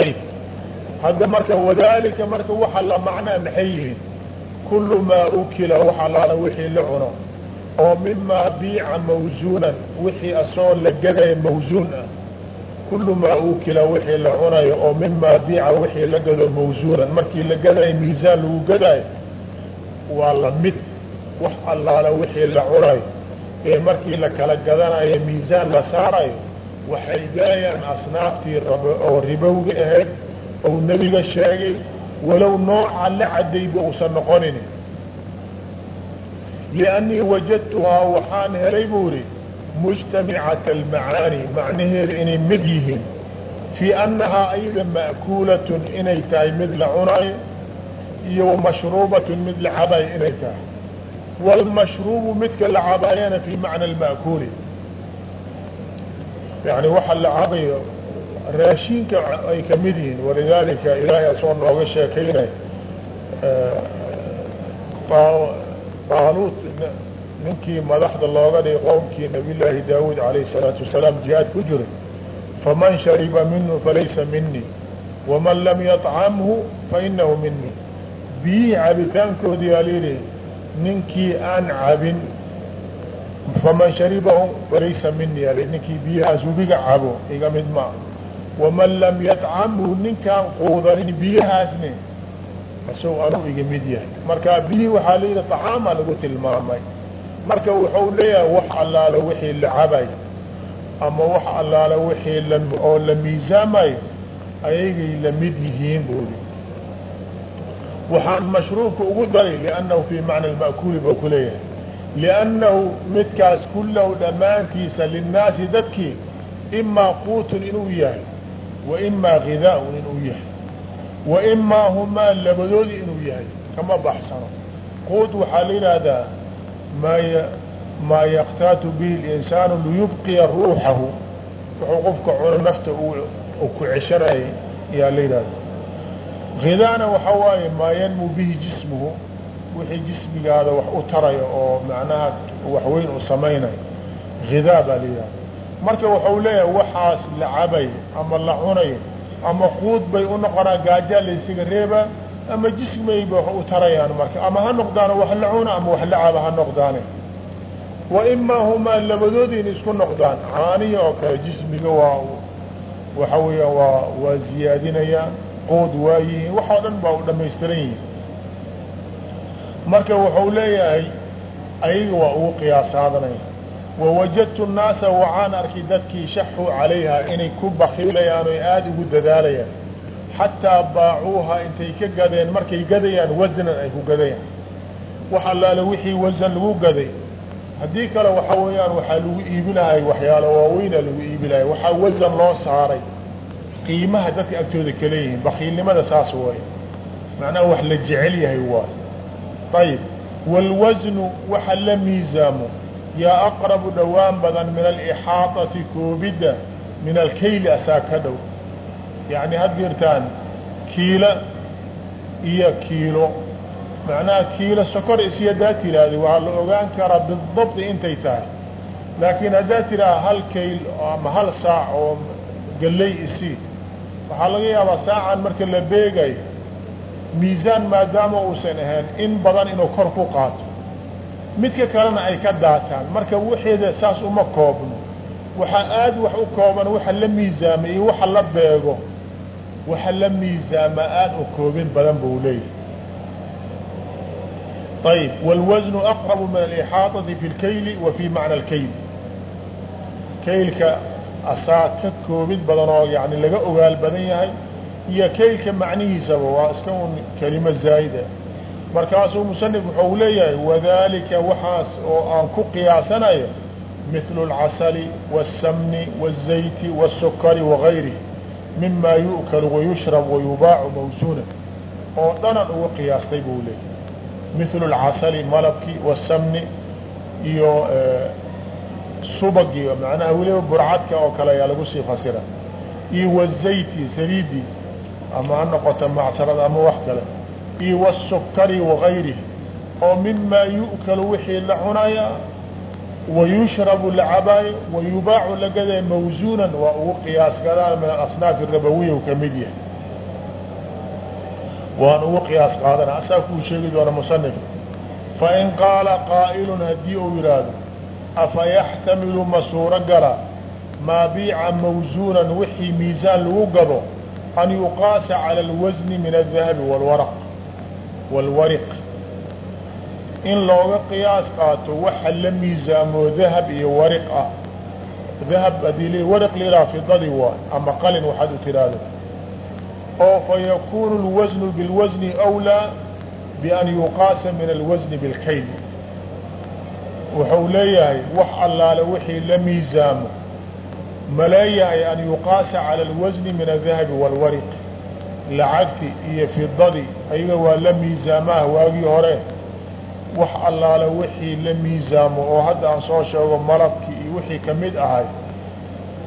ayib hadda marka wadalika marka waxa la macnaa maxay yihiin? Kullu maa ukila wax allaala wixii la cuno. Oo mimaa biica mawsuunan wixii asoo la gadaya mawsuun ah. Kullu maa ukila wixii la cunayo oo mimaa biica wixii la gado mawsuunan markii la gadayo miisaan lagu gadaayo waa la mid wax allaala wixii la cunayo. Ee markii la kala gadanayo miisaan la saarayo waxay galayaan asnaaftii oo ribowga ahayd ou nebiga sheegay walow nooca la cadayba uusan noqonin liannii wajadtuhaa waxaan helay buu idhi mujtamicata almacaani macnaheeda inay mid yihiin. Fii annahaa ayada ma'kuulatun inay tahay mid la cunayo iyo wamashruubatun mid la cabayo inay tahay. Waalmashruubu midka la cabaayana fii macna alma'kuuli. Yani waxa la cabayo raashinka ay ka mid yihiin walidaalika ilaahay asoo nooga sheekaynay qaaluut ninkii madaxda looga dhigay qowmkii nabiyllaahi daawuud calayh salaatu wasalaam jihaad ku jiray faman shariba minhu falaysa minii waman lam yطcamhu fainahu minii biyihii cabitaankoodii yaa layidhi ninkii aan cabin faman sharibahu falaysa minii ninkii biyahaas webiga cabo iga mid maa waman lam yطcamhu ninkaan quudanin biyahaasne isago anuu iga mid yahay marka biyihii waxaa layidhi طacaama lagu tilmaamay marka wuxuu leeyahay wax allaala wixii la cabay ama wax allaala wixii oo la miisaamayo ayagay la mid yihiin buuli waxaan mashruubka ugu daray liannahu fii macna alma'kuuli buu ku leeyahay liannahu midkaas kullahu dhammaantiisa linnaasi dadkii imaa quutun inuu yahay wa imaa ghidaa'un inuu yahay. Wa imaa humaa labadoodii inuu yahay kama baxsano. Quut waxaa la yidhaahdaa maa maa yaktaatu bihi اlinsaanu liyubqiya ruuxahu. Wuxuu qofka cuno nafta ku ceshanayay yaa la yidhahda hidaana waxaa waaye maa yanmu bihi jismuhu. Wixii jismigaada wax u tarayo oo macnaha waxweyn u samaynayo. Hidaa baa la yidhahda marka waxau leeyahay waxaas la cabay ama la cunayo ama quud bay u noqonaa gaajaa laysaga reebaa ama jismayba wax u tarayaan marka. Ama ha noqdaano wax la cuna ama wax la caba ha noqdaane. Wa imaa humaa labadoodiina isku noqdaan. Caaniya oo kale jismiga waa waxa weeyaan waa waa ziyaadinayaan quud waa yihiin waxoo dhan baa u dhamaystiran yihiin. Marka wuxuu leeyahay ayaga waa ugu qiyaasaadnaya wawajadtu nnaasa waxaan arkay dadkii shaxuu calayha inay ku bakiilayaan oy aada ugu dadaalayaan xataa baacuuha intay ka gadeen markay gadayaan wasnan ay ku gadayaan wax allaale wixii wasan lagu gaday haddii kale waxaa weeyaan waxaa lagu iibinahay waxyaalo waaweyna lagu iibinahay waxaa wasan loo saaray qiimaha dadka agtooda ka leeyihiin bakiilnimada saas waay macnaha wax la jecel yahay waay ayib wاlwasnu waxa la miisaamo yaa aqrabu dhowaan badan min alixaaطati koobidda min alkayli asaa ka dhow. Yacni had jirtaan kiilo iyo kiilo. Macnaha kiilo sokor isi haddaad tiraahda waa la ogaan karaa bidabdi intay tahay. Laakiin haddaad tidhaha hal kayl ama hal saac oo galley isi waxaa laga yaabaa saacan marka la beegayo miisaan maadaama uusan ahayn in badan inuu kor ku qaato midka kalena ay ka daataan marka waxeeda saas uma koobno waxaa aada wax u kooban waxa la miisaama iyo waxa la beego waxa la miisaama aada u koobin badan buu leeyahay ayb wاlwasnu aqrabu min alixaaطati fi اlkayli wa fi macna اlkayl kaylka asaa ka koobid badan oo yani laga ogaal badan yahay iyo kaylka macnihiisaba waa iska un kelimo zaa'ida markaasuu musanif wuxuu leeyahay wadalika waxaas oo aan ku qiyaasanayo mithlu اlcasali wالsamni wالzayti wالsukari wagayrihi mima yu'kalu wayushrab wayubaacu mawsuuna oo dhanan uga qiyaastay buu leeyahy mithlu اlcasali malabkii wالsamni iyo subagii macnaha weliba burcadka oo kale ayaa lagu sii fasira iyo wالzayti saliidii ama ha noqoto macsarada ama wax kale iyo wالsukari wagayrihi oo mima yu'kalu wixii la cunaya wayushrabu la cabaayo wayubaacu la gadaya mawsuunan waa ugu qiyaas gadaan min alasnaaf rabawiya u ka mid yahay. Waan ugu qiyaas qaadana asaa kuu sheegi doona musanif fain qaala qaa'ilun haddii uu yidhaahdo afa yaxtamilu ma suuro gala? Maa biica mawsuunan wixii miisaan lagu gado an yuqaasa cala alwasni min aldahabi walwaraq walwariq in looga qiyaas qaato waxa la miisaamo dahab iyo wariq ah dahab haddii l wariq liraa fidadii waa ama qalin waxaad u tiraahdo oo fa yakunu اlwasnu biاlwasni أwlىa bian yuqaasa min alwasni biاlkayl wuxuu leeyahay wax allaale wixii la miisaamo ma leeyahay an yuqaasa calى اlwasni min الdahabi wاlwariq lacagti iyo fidadii ayaga waa la miisaamaha waagii hore. Wax allaale wixii la miisaamo oo hadda aan soo sheego malabkii iyo wixii ka mid ahay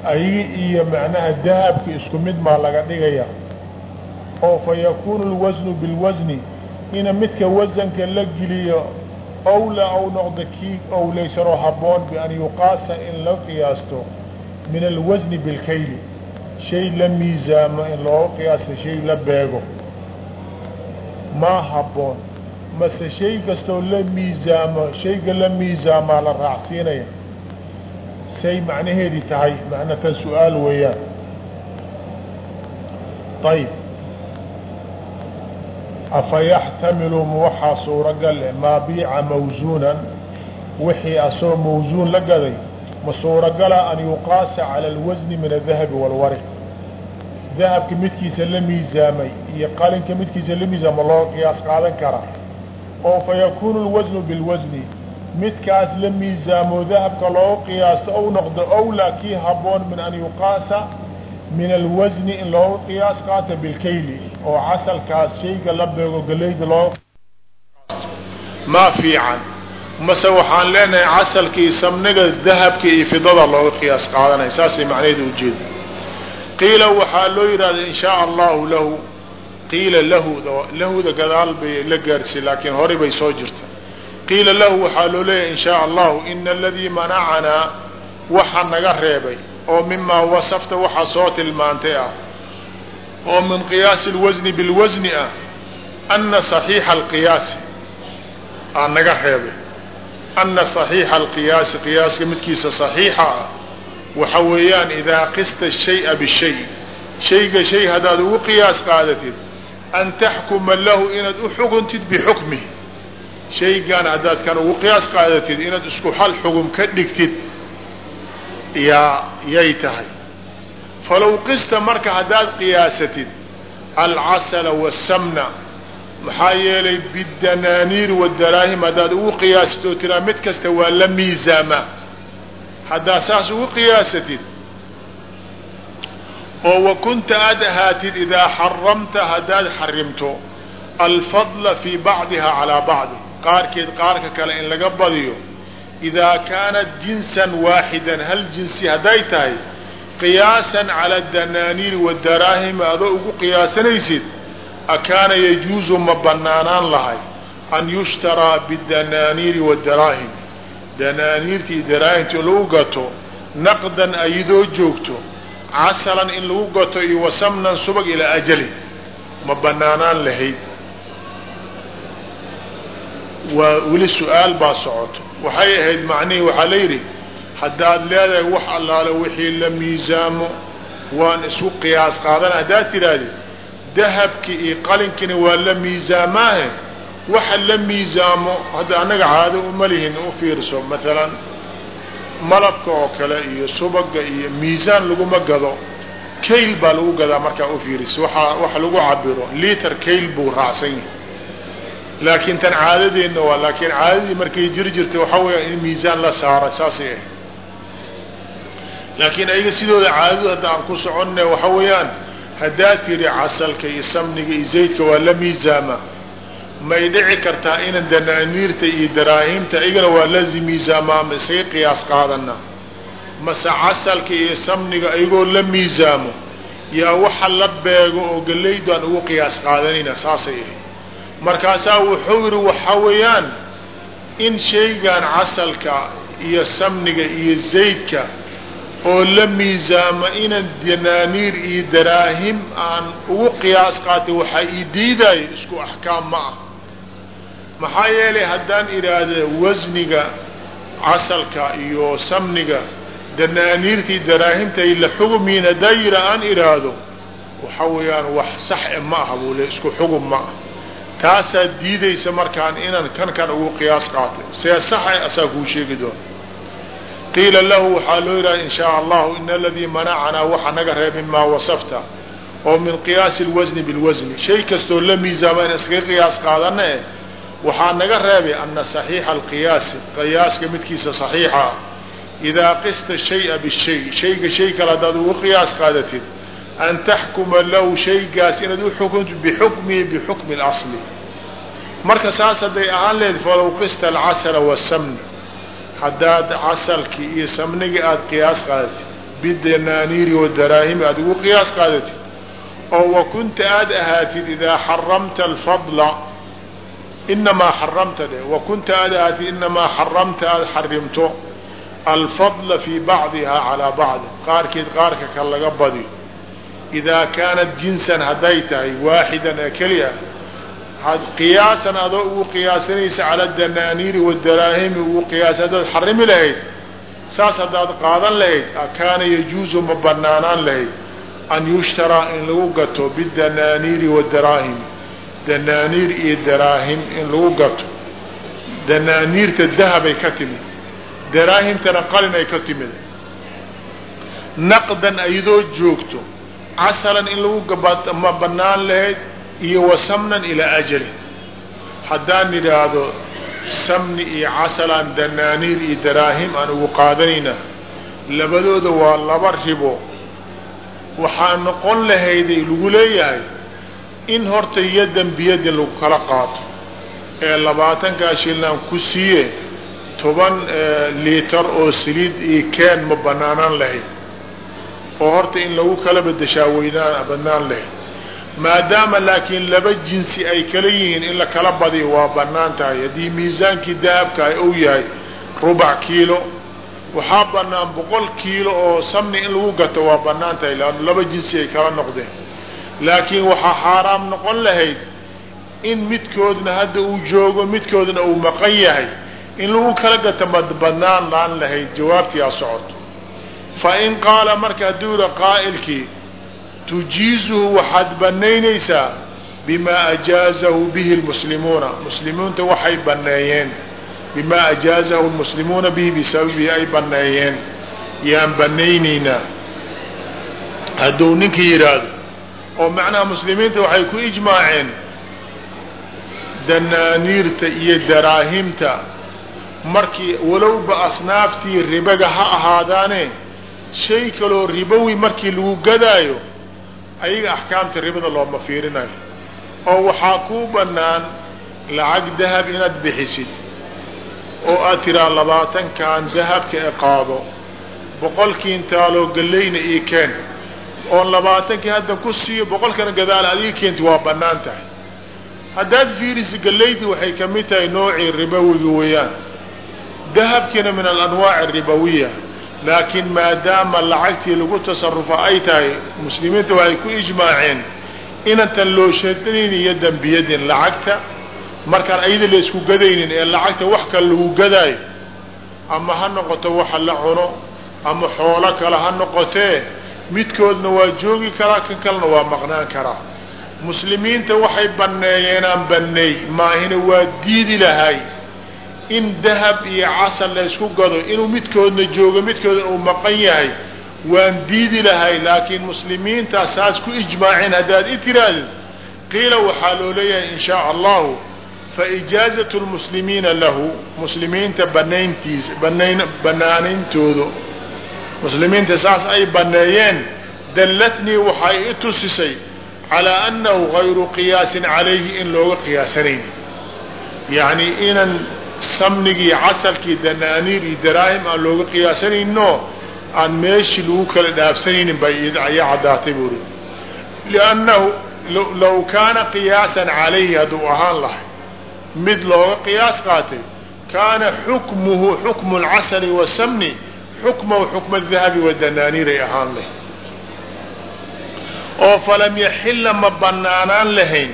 ayagi iyo macnaha dahabki isku mid maa laga dhigaya. Oo fa yakuunu اlwasnu biاlwasni ina midka wasanka la geliyo owla ou noqdo kii owlaysanoo habboon bian yuqaasa in la qiyaasto min alwasni bilkayli shay la miisaamo in looga qiyaasto shay la beego. Maa habboon. Mase shay kastoo la miisaamo shayga la miisaamaa la raacsiinaya. Say macnaheedii tahay macna tan su'aal weeyaan. Ayb afa yaxtamilu ma waxaa suuragal eh maa biica mawsuunan wixii asoo mawsuun la gaday ma suuragala an yuqaasa cala alwasni min adahabi wاlwariq dahabka midkiisa la miisaamay iyo qalinka midkiisa la miisaama loo qiyaas qaadan karaa oo fa yakuunu اlwasnu biاlwasni midkaas la miisaamo dahabka loo qiyaasto ou noqdo owlaa kii habboon min an yuqaasa min alwasni in looga qiyaas qaato bilkayli oo casalkaas shayga la beego galayda loo maa fiican mase waxaan leenahay casalkii samniga dahabka iyo fidada looga qiyaas qaadanaya saasay macnaheeda ujeeda qiila waxaa loo yidhahda in shaa allahu lahu qiila lahuda lahuda gadaal bay la gaarsi laakiin horey bay soo jirta. Qiila lahu waxaa loo leeyahay in shaa allahu ina aladii manacanaa waxa naga reebay oo mimaa wasafta waxa soo tilmaantay ah oo min ah, qiyaasi lwasni bilwasni ah ana saxiixa alqiyaasi aa naga reebay ana صaxiixa alqiyaasi qiyaaska midkiisa صaxiixa ah waxa weeyaan idaa qista shayءa bishay shayga shay haddaad ugu qiyaas qaadatid an taxkuma lahu inaad u xukuntid bixukmihi shaygan haddaad kan ugu qiyaas qaadatid inaad isku hal xugum ka dhigtid yaa yay tahay falow qista marka haddaad qiyaasatid alcasala wasamna maxaa yeelay bidanaaniir wadaraahim haddaad ugu qiyaasatid oo tiraa mid kasta waa la miisaama. Haddaad saas ugu qiyaasatid oo wa kunta aad ahaatid idaa xaramta haddaad xarimto alfadla fii bacdiha calaa bacdi. Qaarkeed qaarka kale in laga badiyo idaa kaanat jinsan waaxidan hal jinsi hadday tahay qiyaasan cala danaaniiri wadaraahimi adoo ugu qiyaasanaysid akaana yajuuzu ma banaanaan lahay an yushtaraa bidanaaniiri wadaraahim danaaniirtii daraahimtii lagu gato naqdan ayadoo joogto casalan in lagu gato iyo wasamnan subag ilaa ajalin ma banaanaan lahayd waa weli su'aal baa socoto waxay ahayd macnihii waxaa la yidhi haddaad leedahay wax allaale wixii la miisaamo waan isku qiyaas qaadana haddaad tidhaahdid dahabki iyo qalinkiina waa la miisaamaahe. Waxa la miisaamo hadda annaga caado uma lihin u fiirso. Maalan malabka oo kale iyo subaga iyo miisaan laguma gado kayl baa lagu gadaa markaa u fiiriso waxa lagu cabiro liter kayl buu raacsan yahay. Laakiin tan caadadeenna waa laakiin caadadii markay jiri jirtay waxaa weya in miisaan la saara saasay ahayd laakiin ayaga sidooda caadadu hadda aan ku soconne waxa weeyaan haddaad tiri casalka iyo samniga iyo zaydka waa la miisaama. May dhici kartaa inan danaaniirta iyo daraahimta iyagana waa lazi miisaamaa ma isaga qiyaas qaadana mase casalka iyo samniga iyagoo la miisaamo yaa waxa la beego oo galaydu aan ugu qiyaas qaadanayna saasay ahayd markaasaa wuxuu yidhi waxa weeyaan in shaygan casalka iyo samniga iyo zaydka oo la miisaamo inaan danaaniir iyo daraahim aan ugu qiyaas qaatay waxaa ii diidaayo isku axkaam ma ah. Maxaa yeelay haddaan idhaahda wasniga casalka iyo samniga danaaniirtii daraahimta ay la xugumiin haddaa yidha aan idhaahdo waxa weeyaan wax sax e ma aha buu le isku xugum ma ah. Taasaa diidaysa markaan inaan kan kan ugu qiyaas qaatay. See saxa asaa kuu sheegi doona qiila lahu waxaa loo yidhaha in shaa allahu in aladii manacanaa waxa naga reebin maa wasafta oo min qiyaasi lwasni bilwasni. Shay kastoo la miisaama in iskaga qiyaas qaadana eh waxaa naga reebay ana saxiixa alqiyaasi qiyaaska midkiisa saxiixa. Ah idaa qista shaya bishay shayga shay kale haddaad ugu qiyaas qaadatid an taxkuma lahu shaygaas inaad uxukunto bixukmihi bixukmi اlasli marka saas hadday ahaan lehed falow qista alcasala wasamna haddaad casalkii iyo samnigii aada qiyaas qaadatid bidanaaniiri wadaraahimi aada ugu qiyaas qaadatid oo wa kunta aada ahaatid idaa xaramta alfadla inamaa xaramta dhe wa kunta aada ahaatid inamaa xaramta aada xarimto alfadla fii bacdihaa calaa bacdi qaarkeed qaarka kale laga badiyo idaa kaanat jinsan hadday tahay waaxidan ee keli qiyaasan adoo ugu qiyaasanaysa cala danaaniiri wadaraahimi ugu qiyaasa haddaad xarimi lahayd saas haddaad qaadan lahayd akaana yajuuzu ma banaanaan lahayd an yushtaraa in lagu gato bidanaaniiri wadaraahimi danaaniir iyo daraahim in lagu gato. Danaaniirta dahabay ka timid. Daraahimtana qalin ay ka timid. Naqdan ayadoo joogto casalan in lagu ma banaan lahayd iyo wasamnan ilaa ajali haddaan idhaahdo samni iyo casalaan danaaniir iyo daraahim aan ugu qaadanayna labadooda waa laba ribo. Waxaa noqon lahayday lagu leeyahay in horta yadan biyadin lagu kala qaato. Ee labaatankaa shillaan ku siiye toban liitar oo saliid iyo keen ma banaanaan lahayd oo horta in lagu kala bedeshaa weynaan badnaan lahayd maadaama laakiin laba jinsi ay kala yihiin in la kala badiyo waa bannaan tahay. Haddii miisaankii dahabka uu yahay rubac kiilo waxaa banaan boqol kiilo oo samni in lagu gato waa bannaan tahay laannu laba jinsi ay kala noqdeen. Laakiin waxaa xaaraam noqon lahayd in midkoodna hadda uu joogo midkoodna uu maqan yahay. In lagu kala gato badnaan laan lahayd jawaabtii aa socoto. Fa in qaala marka hadduu yiha qaa'ilkii tujiizuhu waxaad banaynaysaa bima ajaazahu bihi lmuslimuuna muslimiinta waxay baneeyeen bima ajaazahu lmuslimuuna bihi bisababihi ay baneeyeen yaan banaynaynaa hadduu ninkii yidhaahdo oo macnaha muslimiinta waxay ku ijmaaceen danaaniirta iyo daraahimta markii walowba asnaaftii ribaga ha ahaadaane shay kaloo ribowi markii lagu gadaayo ayaga axkaamta ribada looma fiirinayo oo waxaa kuu bannaan lacag dahab inaad bixisid. Oo aad tiraa labaatankan dahabka e qaado. Boqolkii intaaloo gallayna ii keen. Oon labaatankii hadda ku siiyo boqolkana gadaal aad ii keenti waa bannaan tahay. Haddaad fiirisi gallaydi waxay ka mid tahay noocii ribowiga weeyaan. Dahabkiina min alanwaaci aribawiya laakiin maadaama lacagtii lagu tasarufa ay tahay muslimiinta waxay ku ijmaaceen inantan loo shadinaynin yadan biyadin lacagta. Markaan ayada la isku gadaynin ee lacagta wax kale lagu gadaayo ama ha noqoto waxa la cuno ama xoolo kale ha noqotee midkoodna waa joogi karaa kan kalena waa maqnaan karaa. Muslimiinta waxay banneeyeenaan banneey maahina waa diidi lahay in dahab iyo casal la ysku gado inuu midkoodna joogo midkoodna uu maqan yahay waan diidi lahay laakiin muslimiintaa saas ku ijmaaceen haddaad i tiraahdo qiila waxaa loo leeyahay in shaa allahu fa ijaazatu lmuslimiina lahu muslimiinta banayntiisa banayn banaanayntooda muslimiinta saas ay banneeyeen dallatnii waxay i tusisay calaa annahu gayru qiyaasin calayhi in looga qiyaasanayn. Yacni inan samnigii casalkii danaaniir iyo daraahim aan looga qiyaasanayno aan meeshii lagu kala dhaafsanaynin bay ayaa caddaatay buuri. Liannahu low kaana qiyaasan calayhi hadduu ahaan lahay mid looga qiyaas qaatay kaana xukmuhu xukmu lcasali wasamni xukmahu xukma dahabi wadanaaniir ay ahaan lahay oo falam yaxilla ma banaanaan lahayn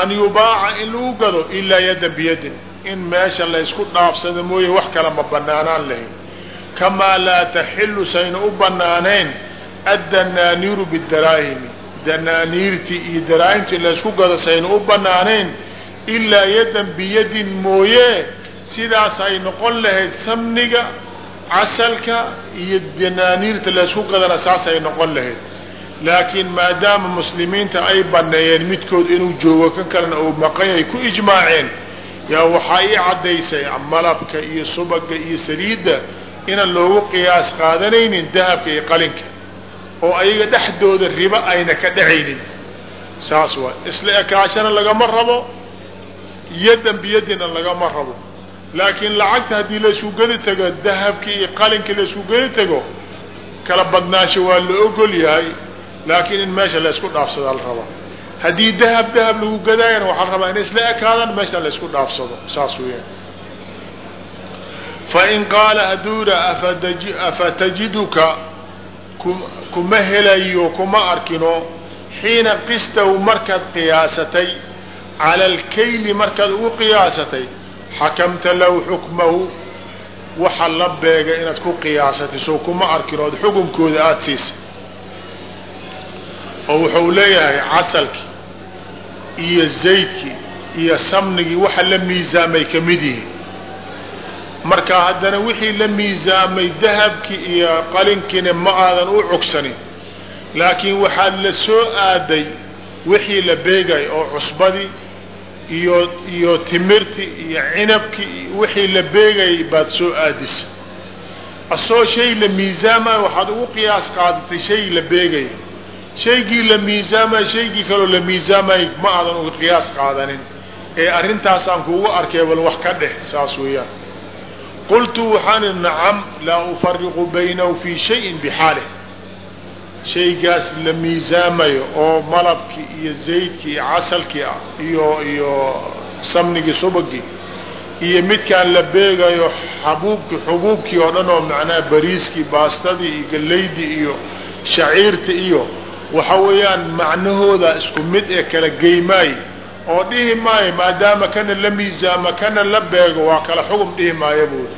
an yubaaca in lagu gado ilaa yadan biyadin in meesha laysku dhaafsado mooye wax kale ma banaanaan lahayn. Kamaa laa taxilu sayna u banaanayn addanaaniiru bidaraahimi danaaniirtii iyo daraahimtii laysku gado sayna u banaanayn ilaa yadan biyadin mooye. Sidaas ay noqon lahayd samniga casalka iyo danaaniirta laysku gadana saas ay noqon lahayd. Laakiin maadaama muslimiinta ay baneeyeen midkood inuu joogo kan kalena uu maqan yahay ku ijmaaceen yaa waxaa ii caddaysay malabka iyo subaga iyo saliidda inaan loogu qiyaas qaadanaynin dahabka iyo qalinka oo ayaga dhexdooda ribo ayna ka dhacaynin. Saas waay isla ekaashana lagama rabo yadan biyadina lagama rabo. Laakiin lacagta haddii laysku geli tago dahabkii iyo qalinkii laysku geli tago kala badnaasho waa la ogol yahay. Laakiin in meesha laysku dhaafsadaa la rabaa haddii dahab dahab lagu gadaayana waxaa rabaa inay isla ekaadaan meesha laysku dhaafsado saas weeyaan. Fain qaala hadduu yidha afatajiduka kuma helayo kuma arkino xiina qistahu markaad qiyaasatay cala alkayli markaad ugu qiyaasatay xakamta lahu xukmahu? Waxa la beega inaad ku qiyaasatay soo kuma arkin ood xukunkooda aada siisay. Oo wuxuu leeyahay casalkii iyo zaydkii iyo samnigii waxa la miisaamay ka mid yihiin marka haddana wixii la miisaamay dahabkii iyo qalinkiina ma aadan u cogsanin laakiin waxaad la soo aaday wixii la beegay oo cusbadii iyo iyo timirtii iyo cinabkii wixii la beegayay baad soo aadisa asoo shay la miisaamayo waxaad ugu qiyaas qaadatay shay la beegaya shaygii la miisaamayo shaygii kaloo la miisaamayo ma aadan uga qiyaas qaadanin. Ee arrintaasaan kuugu arkay bal wax ka dheh saas weeyaan. Qultu waxaan ihi nacam laa ufariqu baynahu fii shayin bixaalih. Shaygaas la miisaamayo oo malabkii iyo zaydkii iyo casalkii ah iyo iyo samnigii subagii iyo midkaan la beegayo xabuubki xubuubkii oo dhan oo macnaha bariiskii baastadii iyo gallaydii iyo shaciirta iyo waxa weeyaan macnahooda isku mid ee kala geymaaye oo dhihi maayo maadaama kana la miisaamo kana la beego waa kala xugum dhihi maayo buuri.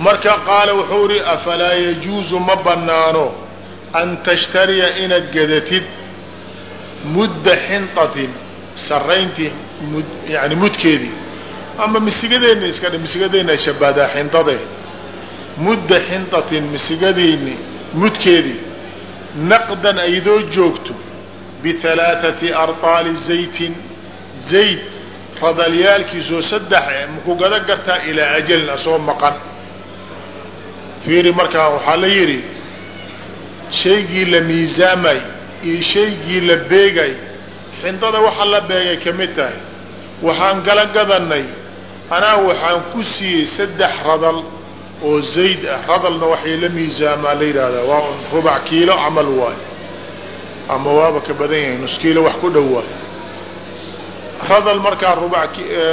Marka qaala wuxuu ihi afalaa yajuuzu ma bannaano an tashtariya inaad gadatid mudda xinطatin sarayntii mud yani mudkeedii ama misigadeenna iska dh misigadeenna shabahdaa xindade mudda xinطatin misigadeyni mudkeedii naqdan aydoo joogto bihalaaثati arطaali zaytin zayd radalyaalkiisoo saddex maku gada gartaa ilaa ajalin asoo maqan. Fiiri markaa waxaa la yidhi shaygii la miisaamay iyo shaygii la beegay xindada waxa la beegay ka mid tahay. Waxaan gala gadanay anaa waxaan ku siiyey saddex radal oo zayd ah radalna waxay la miisaamaa la yidhaahdaa waa un rubac kiilo camal waay ama waaba ka badan yahay nus kiilo wax ku dhow waay radal markaa rubac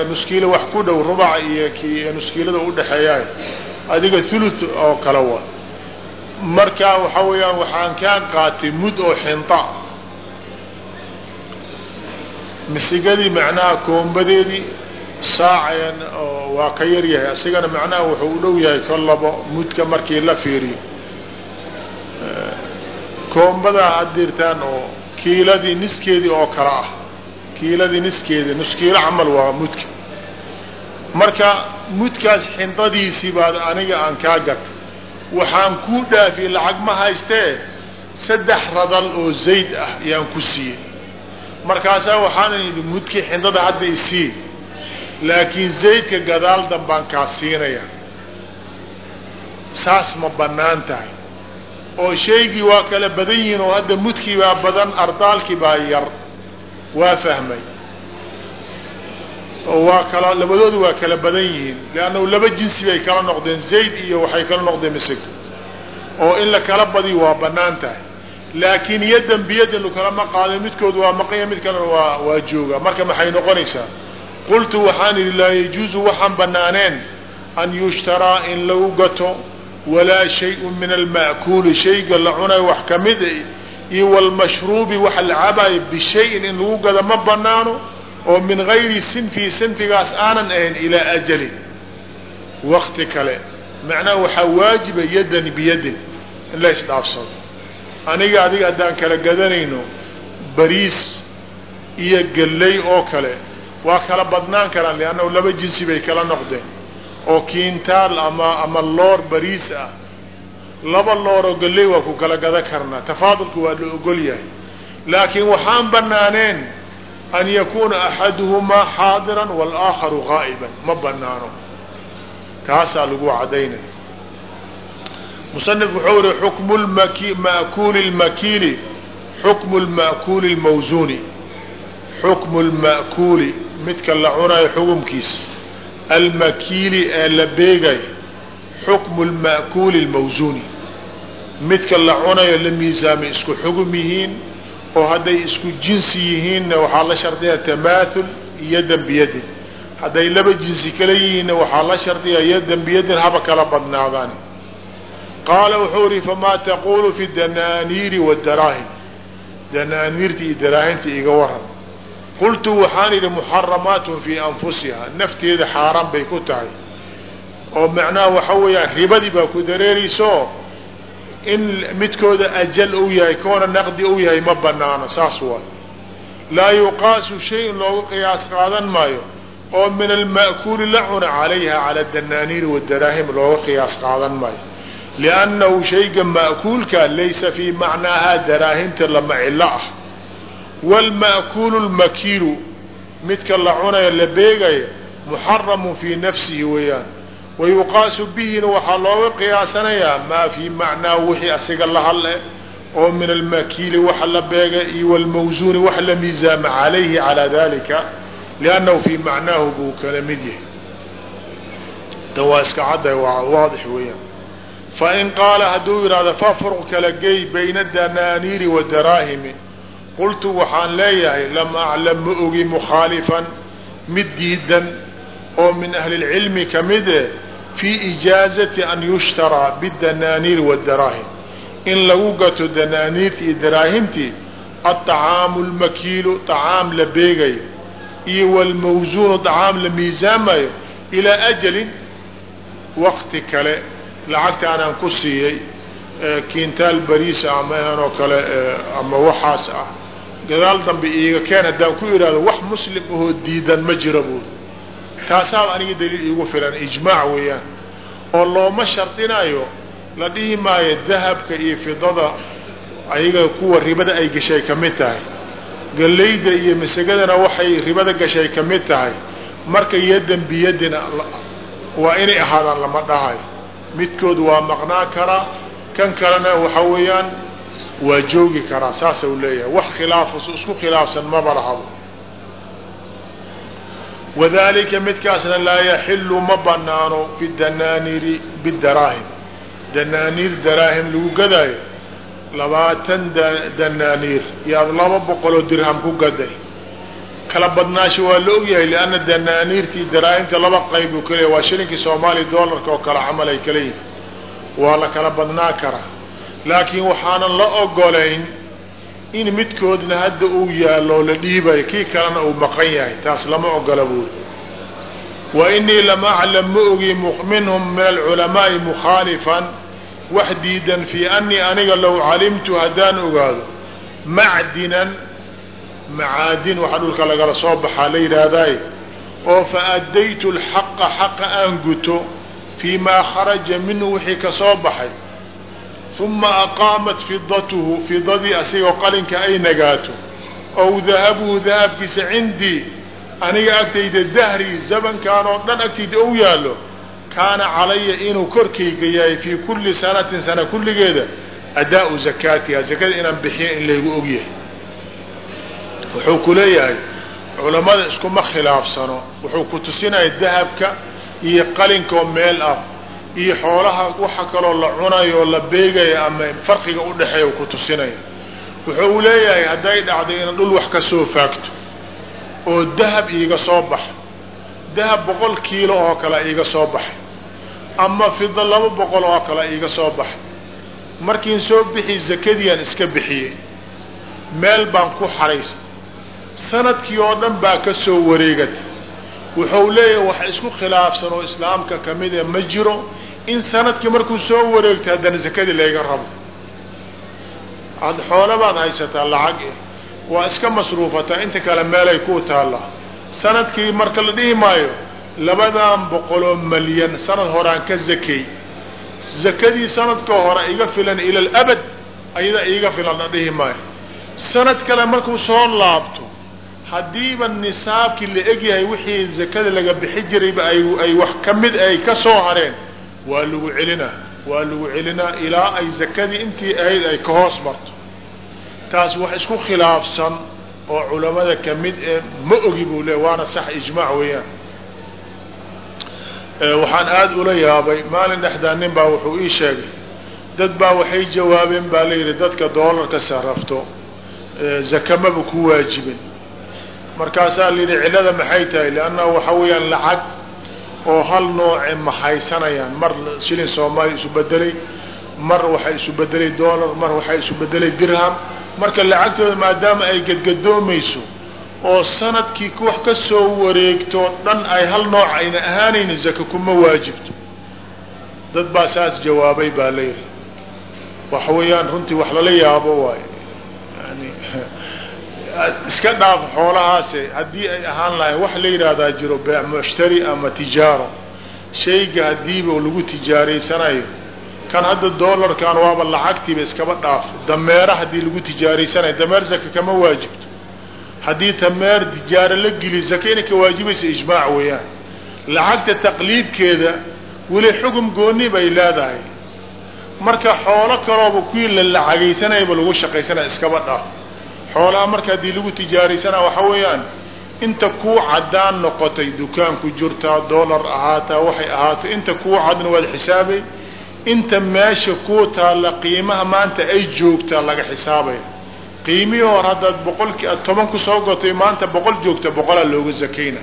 nus kiilo wax ku dhow rubaca iyo k nus kiilada udhexeeyaay adiga thuluth oo kale waay markaa waxaa weeyaan waxaan kaa qaatay mud oo xinta. Ah misigadii macnaha koombadeedii saacayan waa ka yar yahay. Asigana macnaha wuxuu u dhow yahay kolabo mudka markii la fiiriyo. Koombadaa had dirtaan oo kiiladii niskeedii oo kale ah. Kiiladii niskeedii nus kiilo camal waa mudka. Marka mudkaas xindadiisii baad aniga aan kaa gatay waxaan kuu dhaafiyey lacag ma haystee? Saddex radal oo zayd ah yaan ku siiyey. Markaasaa waxaanan yidhi mudkii xindada hadda isii laakiin zaydka gadaal dambaan kaa siinaya. Saas ma bannaan tahay. Oo shaygii waa kala badan yihiin oo hadda mudkii baa badan ardaalkii baa yar. Waa fahmay. Oo waa kala labadoodu waa kala badan yihiin. Leannahu laba jinsi bay kala noqdeen zayd iyo waxay kala noqdeen misig oo in la kala badiyo waa bannaan tahay. Laakiin yadan biyadan lakalama qaado midkood waa maqanya mid kalena waa waa jooga. Marka maxay noqonaysaa qultu waxaan idhi laa yajuuzu waxaan banaaneen an yushtaraa in lagu gato walaa shayun min alma'kuuli shayga la cunayo wax kamida iyo walmashruubi waxa la cabayo bishayin in lagu gado ma banaano oo min gayri sinfii sinfigaas aanan ahayn ilaa ajalin. Wakti kale. Macnaha waxaa waajiba yadan biyadin in la isdhaafsado. Aniga adiga haddaan kala gadanayno bariis iyo galley oo kale waa kala badnaan karaan lannahu laba jinsi bay kala noqdeen. Oo kiintaal ama ama loor bariis ah. Laba looroo galley waa ku kala gada karnaa tafaadulku waa la ogol yahay. Laakiin waxaan banaaneen an yakuuna axaduhumaa xaadiran walaakharu gaa'iban ma banaano taasaa lagu cadaynaya musanif wuxuu yihi xukmu makuuli lmakiili xukmu lma'kuuli lmawsuuni xukmu lma'kuuli midka la cunayo xukumkiisa almakiili ee la beegayo xukmu lma'kuuli اlmawsuuni midka la cunayo la miisaamay isku xugum yihiin oo hadday isku jinsi yihiinna waxaa la shardiyaa tamaathul yadan biyadin hadday laba jinsi kala yihiinna waxaa la shardiyaa yadan biyadin haba kala badnaadaan. Qaala wuxuu ihi famaa taqulu fi danaaniiri wadaraahim danaaniirta iyo daraahimta iga waran qultu waxaan idhi muxaramaatun fii anfusiha nafteeda xaaraan bay ku tahay. oo macnaha waxa weeyaan ribadii baa ku dareerayso in midkooda ajal u yahay koona naqdi u yahay ma banaano saas waay. laa yuqaasu shay-in loogu qiyaas qaadan maayo oo min alma'kuuli la cuna calayha cala danaaniiri wadaraahim looga qiyaas qaadan maayo. liannahu shayga ma'kuulka laysa fii macnaaha daraahimta lama cilo ah waalma'kuulu lmakiilu midka la cunayo la beegayo muxaramun fii nafsihi weeyaan wayuqaasu bihina waxaa looga qiyaasanayaa maa fii macnaa wixii asiga la hadle oo min almakiili waxa la beega iyo walmawsuuni wax la miisaama calayhi calaa dalika liannahu fii macnaahu buu kala mid yahay tan waa iska cadday waa waadix weeyaan fain qaala hadduu yidhahdo fafruq kala gey bayna danaaniiri wa daraahimi qultu waxaan leeyahay lam aclam ma ogi mukhaalifan mid diidan oo min ahli lcilmi kamide fii ijaazati an yushtaraa bidanaaniir wadaraahim in lagu gato danaaniirti iyo daraahimtii aطacaamu lmakiilu طacaam la beegayo iyo wlmawsuunu طacaam la miisaamayo ilaa ajalin wakti kale lacagta anaan ku siiyey kiintaal bariisa ama ehan oo kale ama waxaas ah. Gadaal dambe iiga keen haddaan ku idhaahdo wax muslim ahoo diidan ma jira buuri taasaaba aniga daliil iigu filan ijmaac weeyaan. Oo looma shardinayo la dhihi maayo dahabka iyo fidada ayaga kuwa ribada ay gashay ka mid tahay. Gallayda iyo masagadana waxay ribada gashay ka mid tahay. Marka yadan biyadina waa inay ahaadaan lama dhahayo midkood waa maqnaan karaa kan kalena waxa weeyaan waa joogi karaa saasa u leeyahay. Wax khilaaf isku khilaafsan maba lahabo wadalika midkaasna laa yaxilu ma banaano fi danaaniiri bidaraahim danaaniir daraahim lagu gadaayo labaatan danaaniir yaad laba boqoloo dirham ku gaday. Kala badnaasha waa la ogyahay lianna danaaniirtii daraahimta laba qayb kaleeya waa shilinkii soomaaliya doolarka oo kale camal ay kala yihiin waa la kala badnaa karaa. Laakiin waxaanan la ogolayn in midkoodna hadda uu yaallo la dhiibayo kii kalena uu maqan yahay. Taas lama ogola buuri. Wa inii lam aclam ma ogi minhum min alculamaa'i mukhaalifan wax diidan fii anii aniga low calimtu haddaan ogaado macdinan macaadin waxaa dhulka lagala soo baxaa la yidhaahdaay oo fa addaytu alxaqa xaqa aan guto fii maa kharaja minhu wixii ka soo baxay uma aqaamat fidatuhu fidadii asigoo qalinka ay nagaato ow dahabuhu dahabkiisa cindii aniga agtayda dahri zamankan oo dhan agtayda ou yaallo kaana calaya inuu korkayga yahay fii kulli sanatin sana kulligeeda adaau zakaatiha zakada inaan bixiyo in laygu ogyahay wuxuu ku leeyahay culammada iskuma khilaafsano wuxuu ku tusinaya dahabka iyo qalinkaoo meel ah iyo xoolaha waxa kaloo la cunayo la beegaya ama farqiga u ku tusinaya wuxuu leeyahay hadday dhacdo ina dhul wax ka soo faagto oo dahab iiga soo baxo dahab boqol kiilo oo kale iiga soo baxay ama fida laba boqol oo kale iiga soo baxay markiin soo bixi zakadiiaan iska bixiyey. Meel baan ku xaraystay sannadkii oo dhan baa ka soo wareegatay wuxuu leeyahay wax isku khilaafsan oo islaamka ka mid e ma jiro in sannadkii markuu soo wareegtay haddana zakadii layga rabo. Ad xoolo baad haysataa lacag eh waa iska masruufataa inta kale meelay ku taallaa sannadkii marka la dhihi maayo labadan boqoloo malyan sanad horaan ka zakey zakadii sanadka hore iga filan ila alabad ayada iiga filan la dhihi maayo. Sanad kale markuu soo laabto haddiiba nisaabkii la egyahay wixii zakada laga bixi jirayba ay wax ka mid ay ka soo hareen waa lagu celinaa waa lagu celinaa ilaa ay zakadii intii ahayd ay ka hoos marto. Taas wax isku khilaafsan oo culamada ka mid ee ma ogi buu le waana sax ijmaac weeyaan. Waxaan aada ula yaabay maalin dhexdaa nin baa wuxuu ii sheegay dad baa waxay jawaabeen baa la yidhi dadka doolarka sarafto zakamaba ku waajibin markaasaa la yidhi cillada maxay tahay? Liannahu waxa weeyaan lacag oo hal nooce mahaysanayaan mar shilin soomaaliya isu bedelay mar waxay isu bedelay dollar mar waxay isu bedelay dirham. Marka lacagtooda maadaama ay gadgadoomayso oo sannadkii wax ka soo wareegto dhan ay hal nooc ayna ahaanayni zaka kuma waajibto. Dad baa saas jawaabay baa la yidhi. Waxa weeyaan runtii wax lala yaabo waayo yani iska dhaaf xoolahaase haddii ay ahaan lahay wax la yidhaahdaa jiro beec mushtari ama tijaaro. Shayga haddiiba lagu tijaaraysanayo kan hadda doolarkan waaba lacagtiiba iskaba dhaaf. Dameera haddii lagu tijaaraysanayo dameer zaka kama waajibto. Haddii dameer tijaaro la geliyo zaka inay ka waajibaysa ijmaac weeyaan. Lacagta taqliibkeeda weli xugum gooni bay leedahay. Marka xoolo kalooba kuwii la lacagaysanayaba lagu shaqaysanaya iskaba dhaaf xoolaha marka haddii lagu tijaaraysanaa waxa weeyaan inta kuu caddaan noqotay dukaanku jirtaa dollar ahaataa waxay ahaato inta kuu cadna waad xisaabay inta meesha kuu taalla qiimaha maanta ay joogtaa laga xisaabaya qiimihii hor haddaad boqolki aad toban ku soo gatay maanta boqol joogta boqolaa looga zakayna.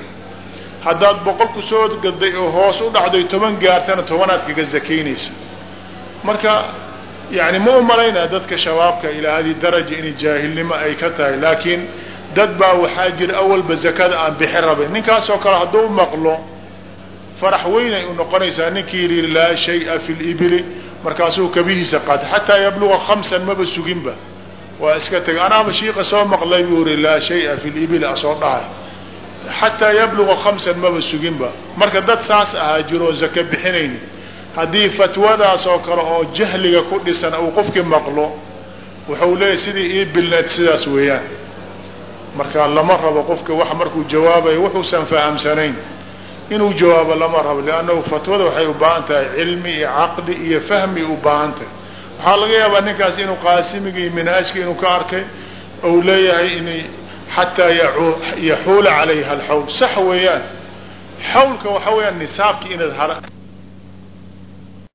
Haddaad boqol ku soo gaday oo hoos u dhacday toban gaartana tobanaad kaga zakaynaysa marka yani ma umalaynaa dadka shabaabka ilaa haddii daraja inay jaahilnimo ay ka tahay laakiin dad baa waxaa jira awalba zakada aan bixi rabin. Ninkaasoo kale hadduu maqlo farax weyn ay u noqonaysaa ninkii yidhi laa shaya fi libili markaasuu kabihiisa qaatay xataa yabluga khamsan maba suginba. Waa iska tegay anaaba shiika soo maqlay buu uri laa shaya fi libil asoo dhahay xataa yabluga khamsan maba suginba. Marka dad saas ahaa jiroo zaka bixinayni haddii fatwadaas oo kale oo jahliga ku dhisan uu qofkii maqlo wuxuu leeyahy sidii ii bilneed sidaas weeyaan. Marka lama rabo qofka wax markuu jawaabayo wuxuusan fahamsanayn inuu jawaabo lama rabo liannahu fatwada waxay u baahan tahay cilmi iyo caqli iyo fahmi u baahan tahay. Waxaa laga yaabaa ninkaas inuu qaasimiga iyo minhaajka inuu ka arkay ou leeyahay in xataa yaxuula calayha alxawl. Sax weeyaan. Xawlka waxa weeyaan nisaabki inaad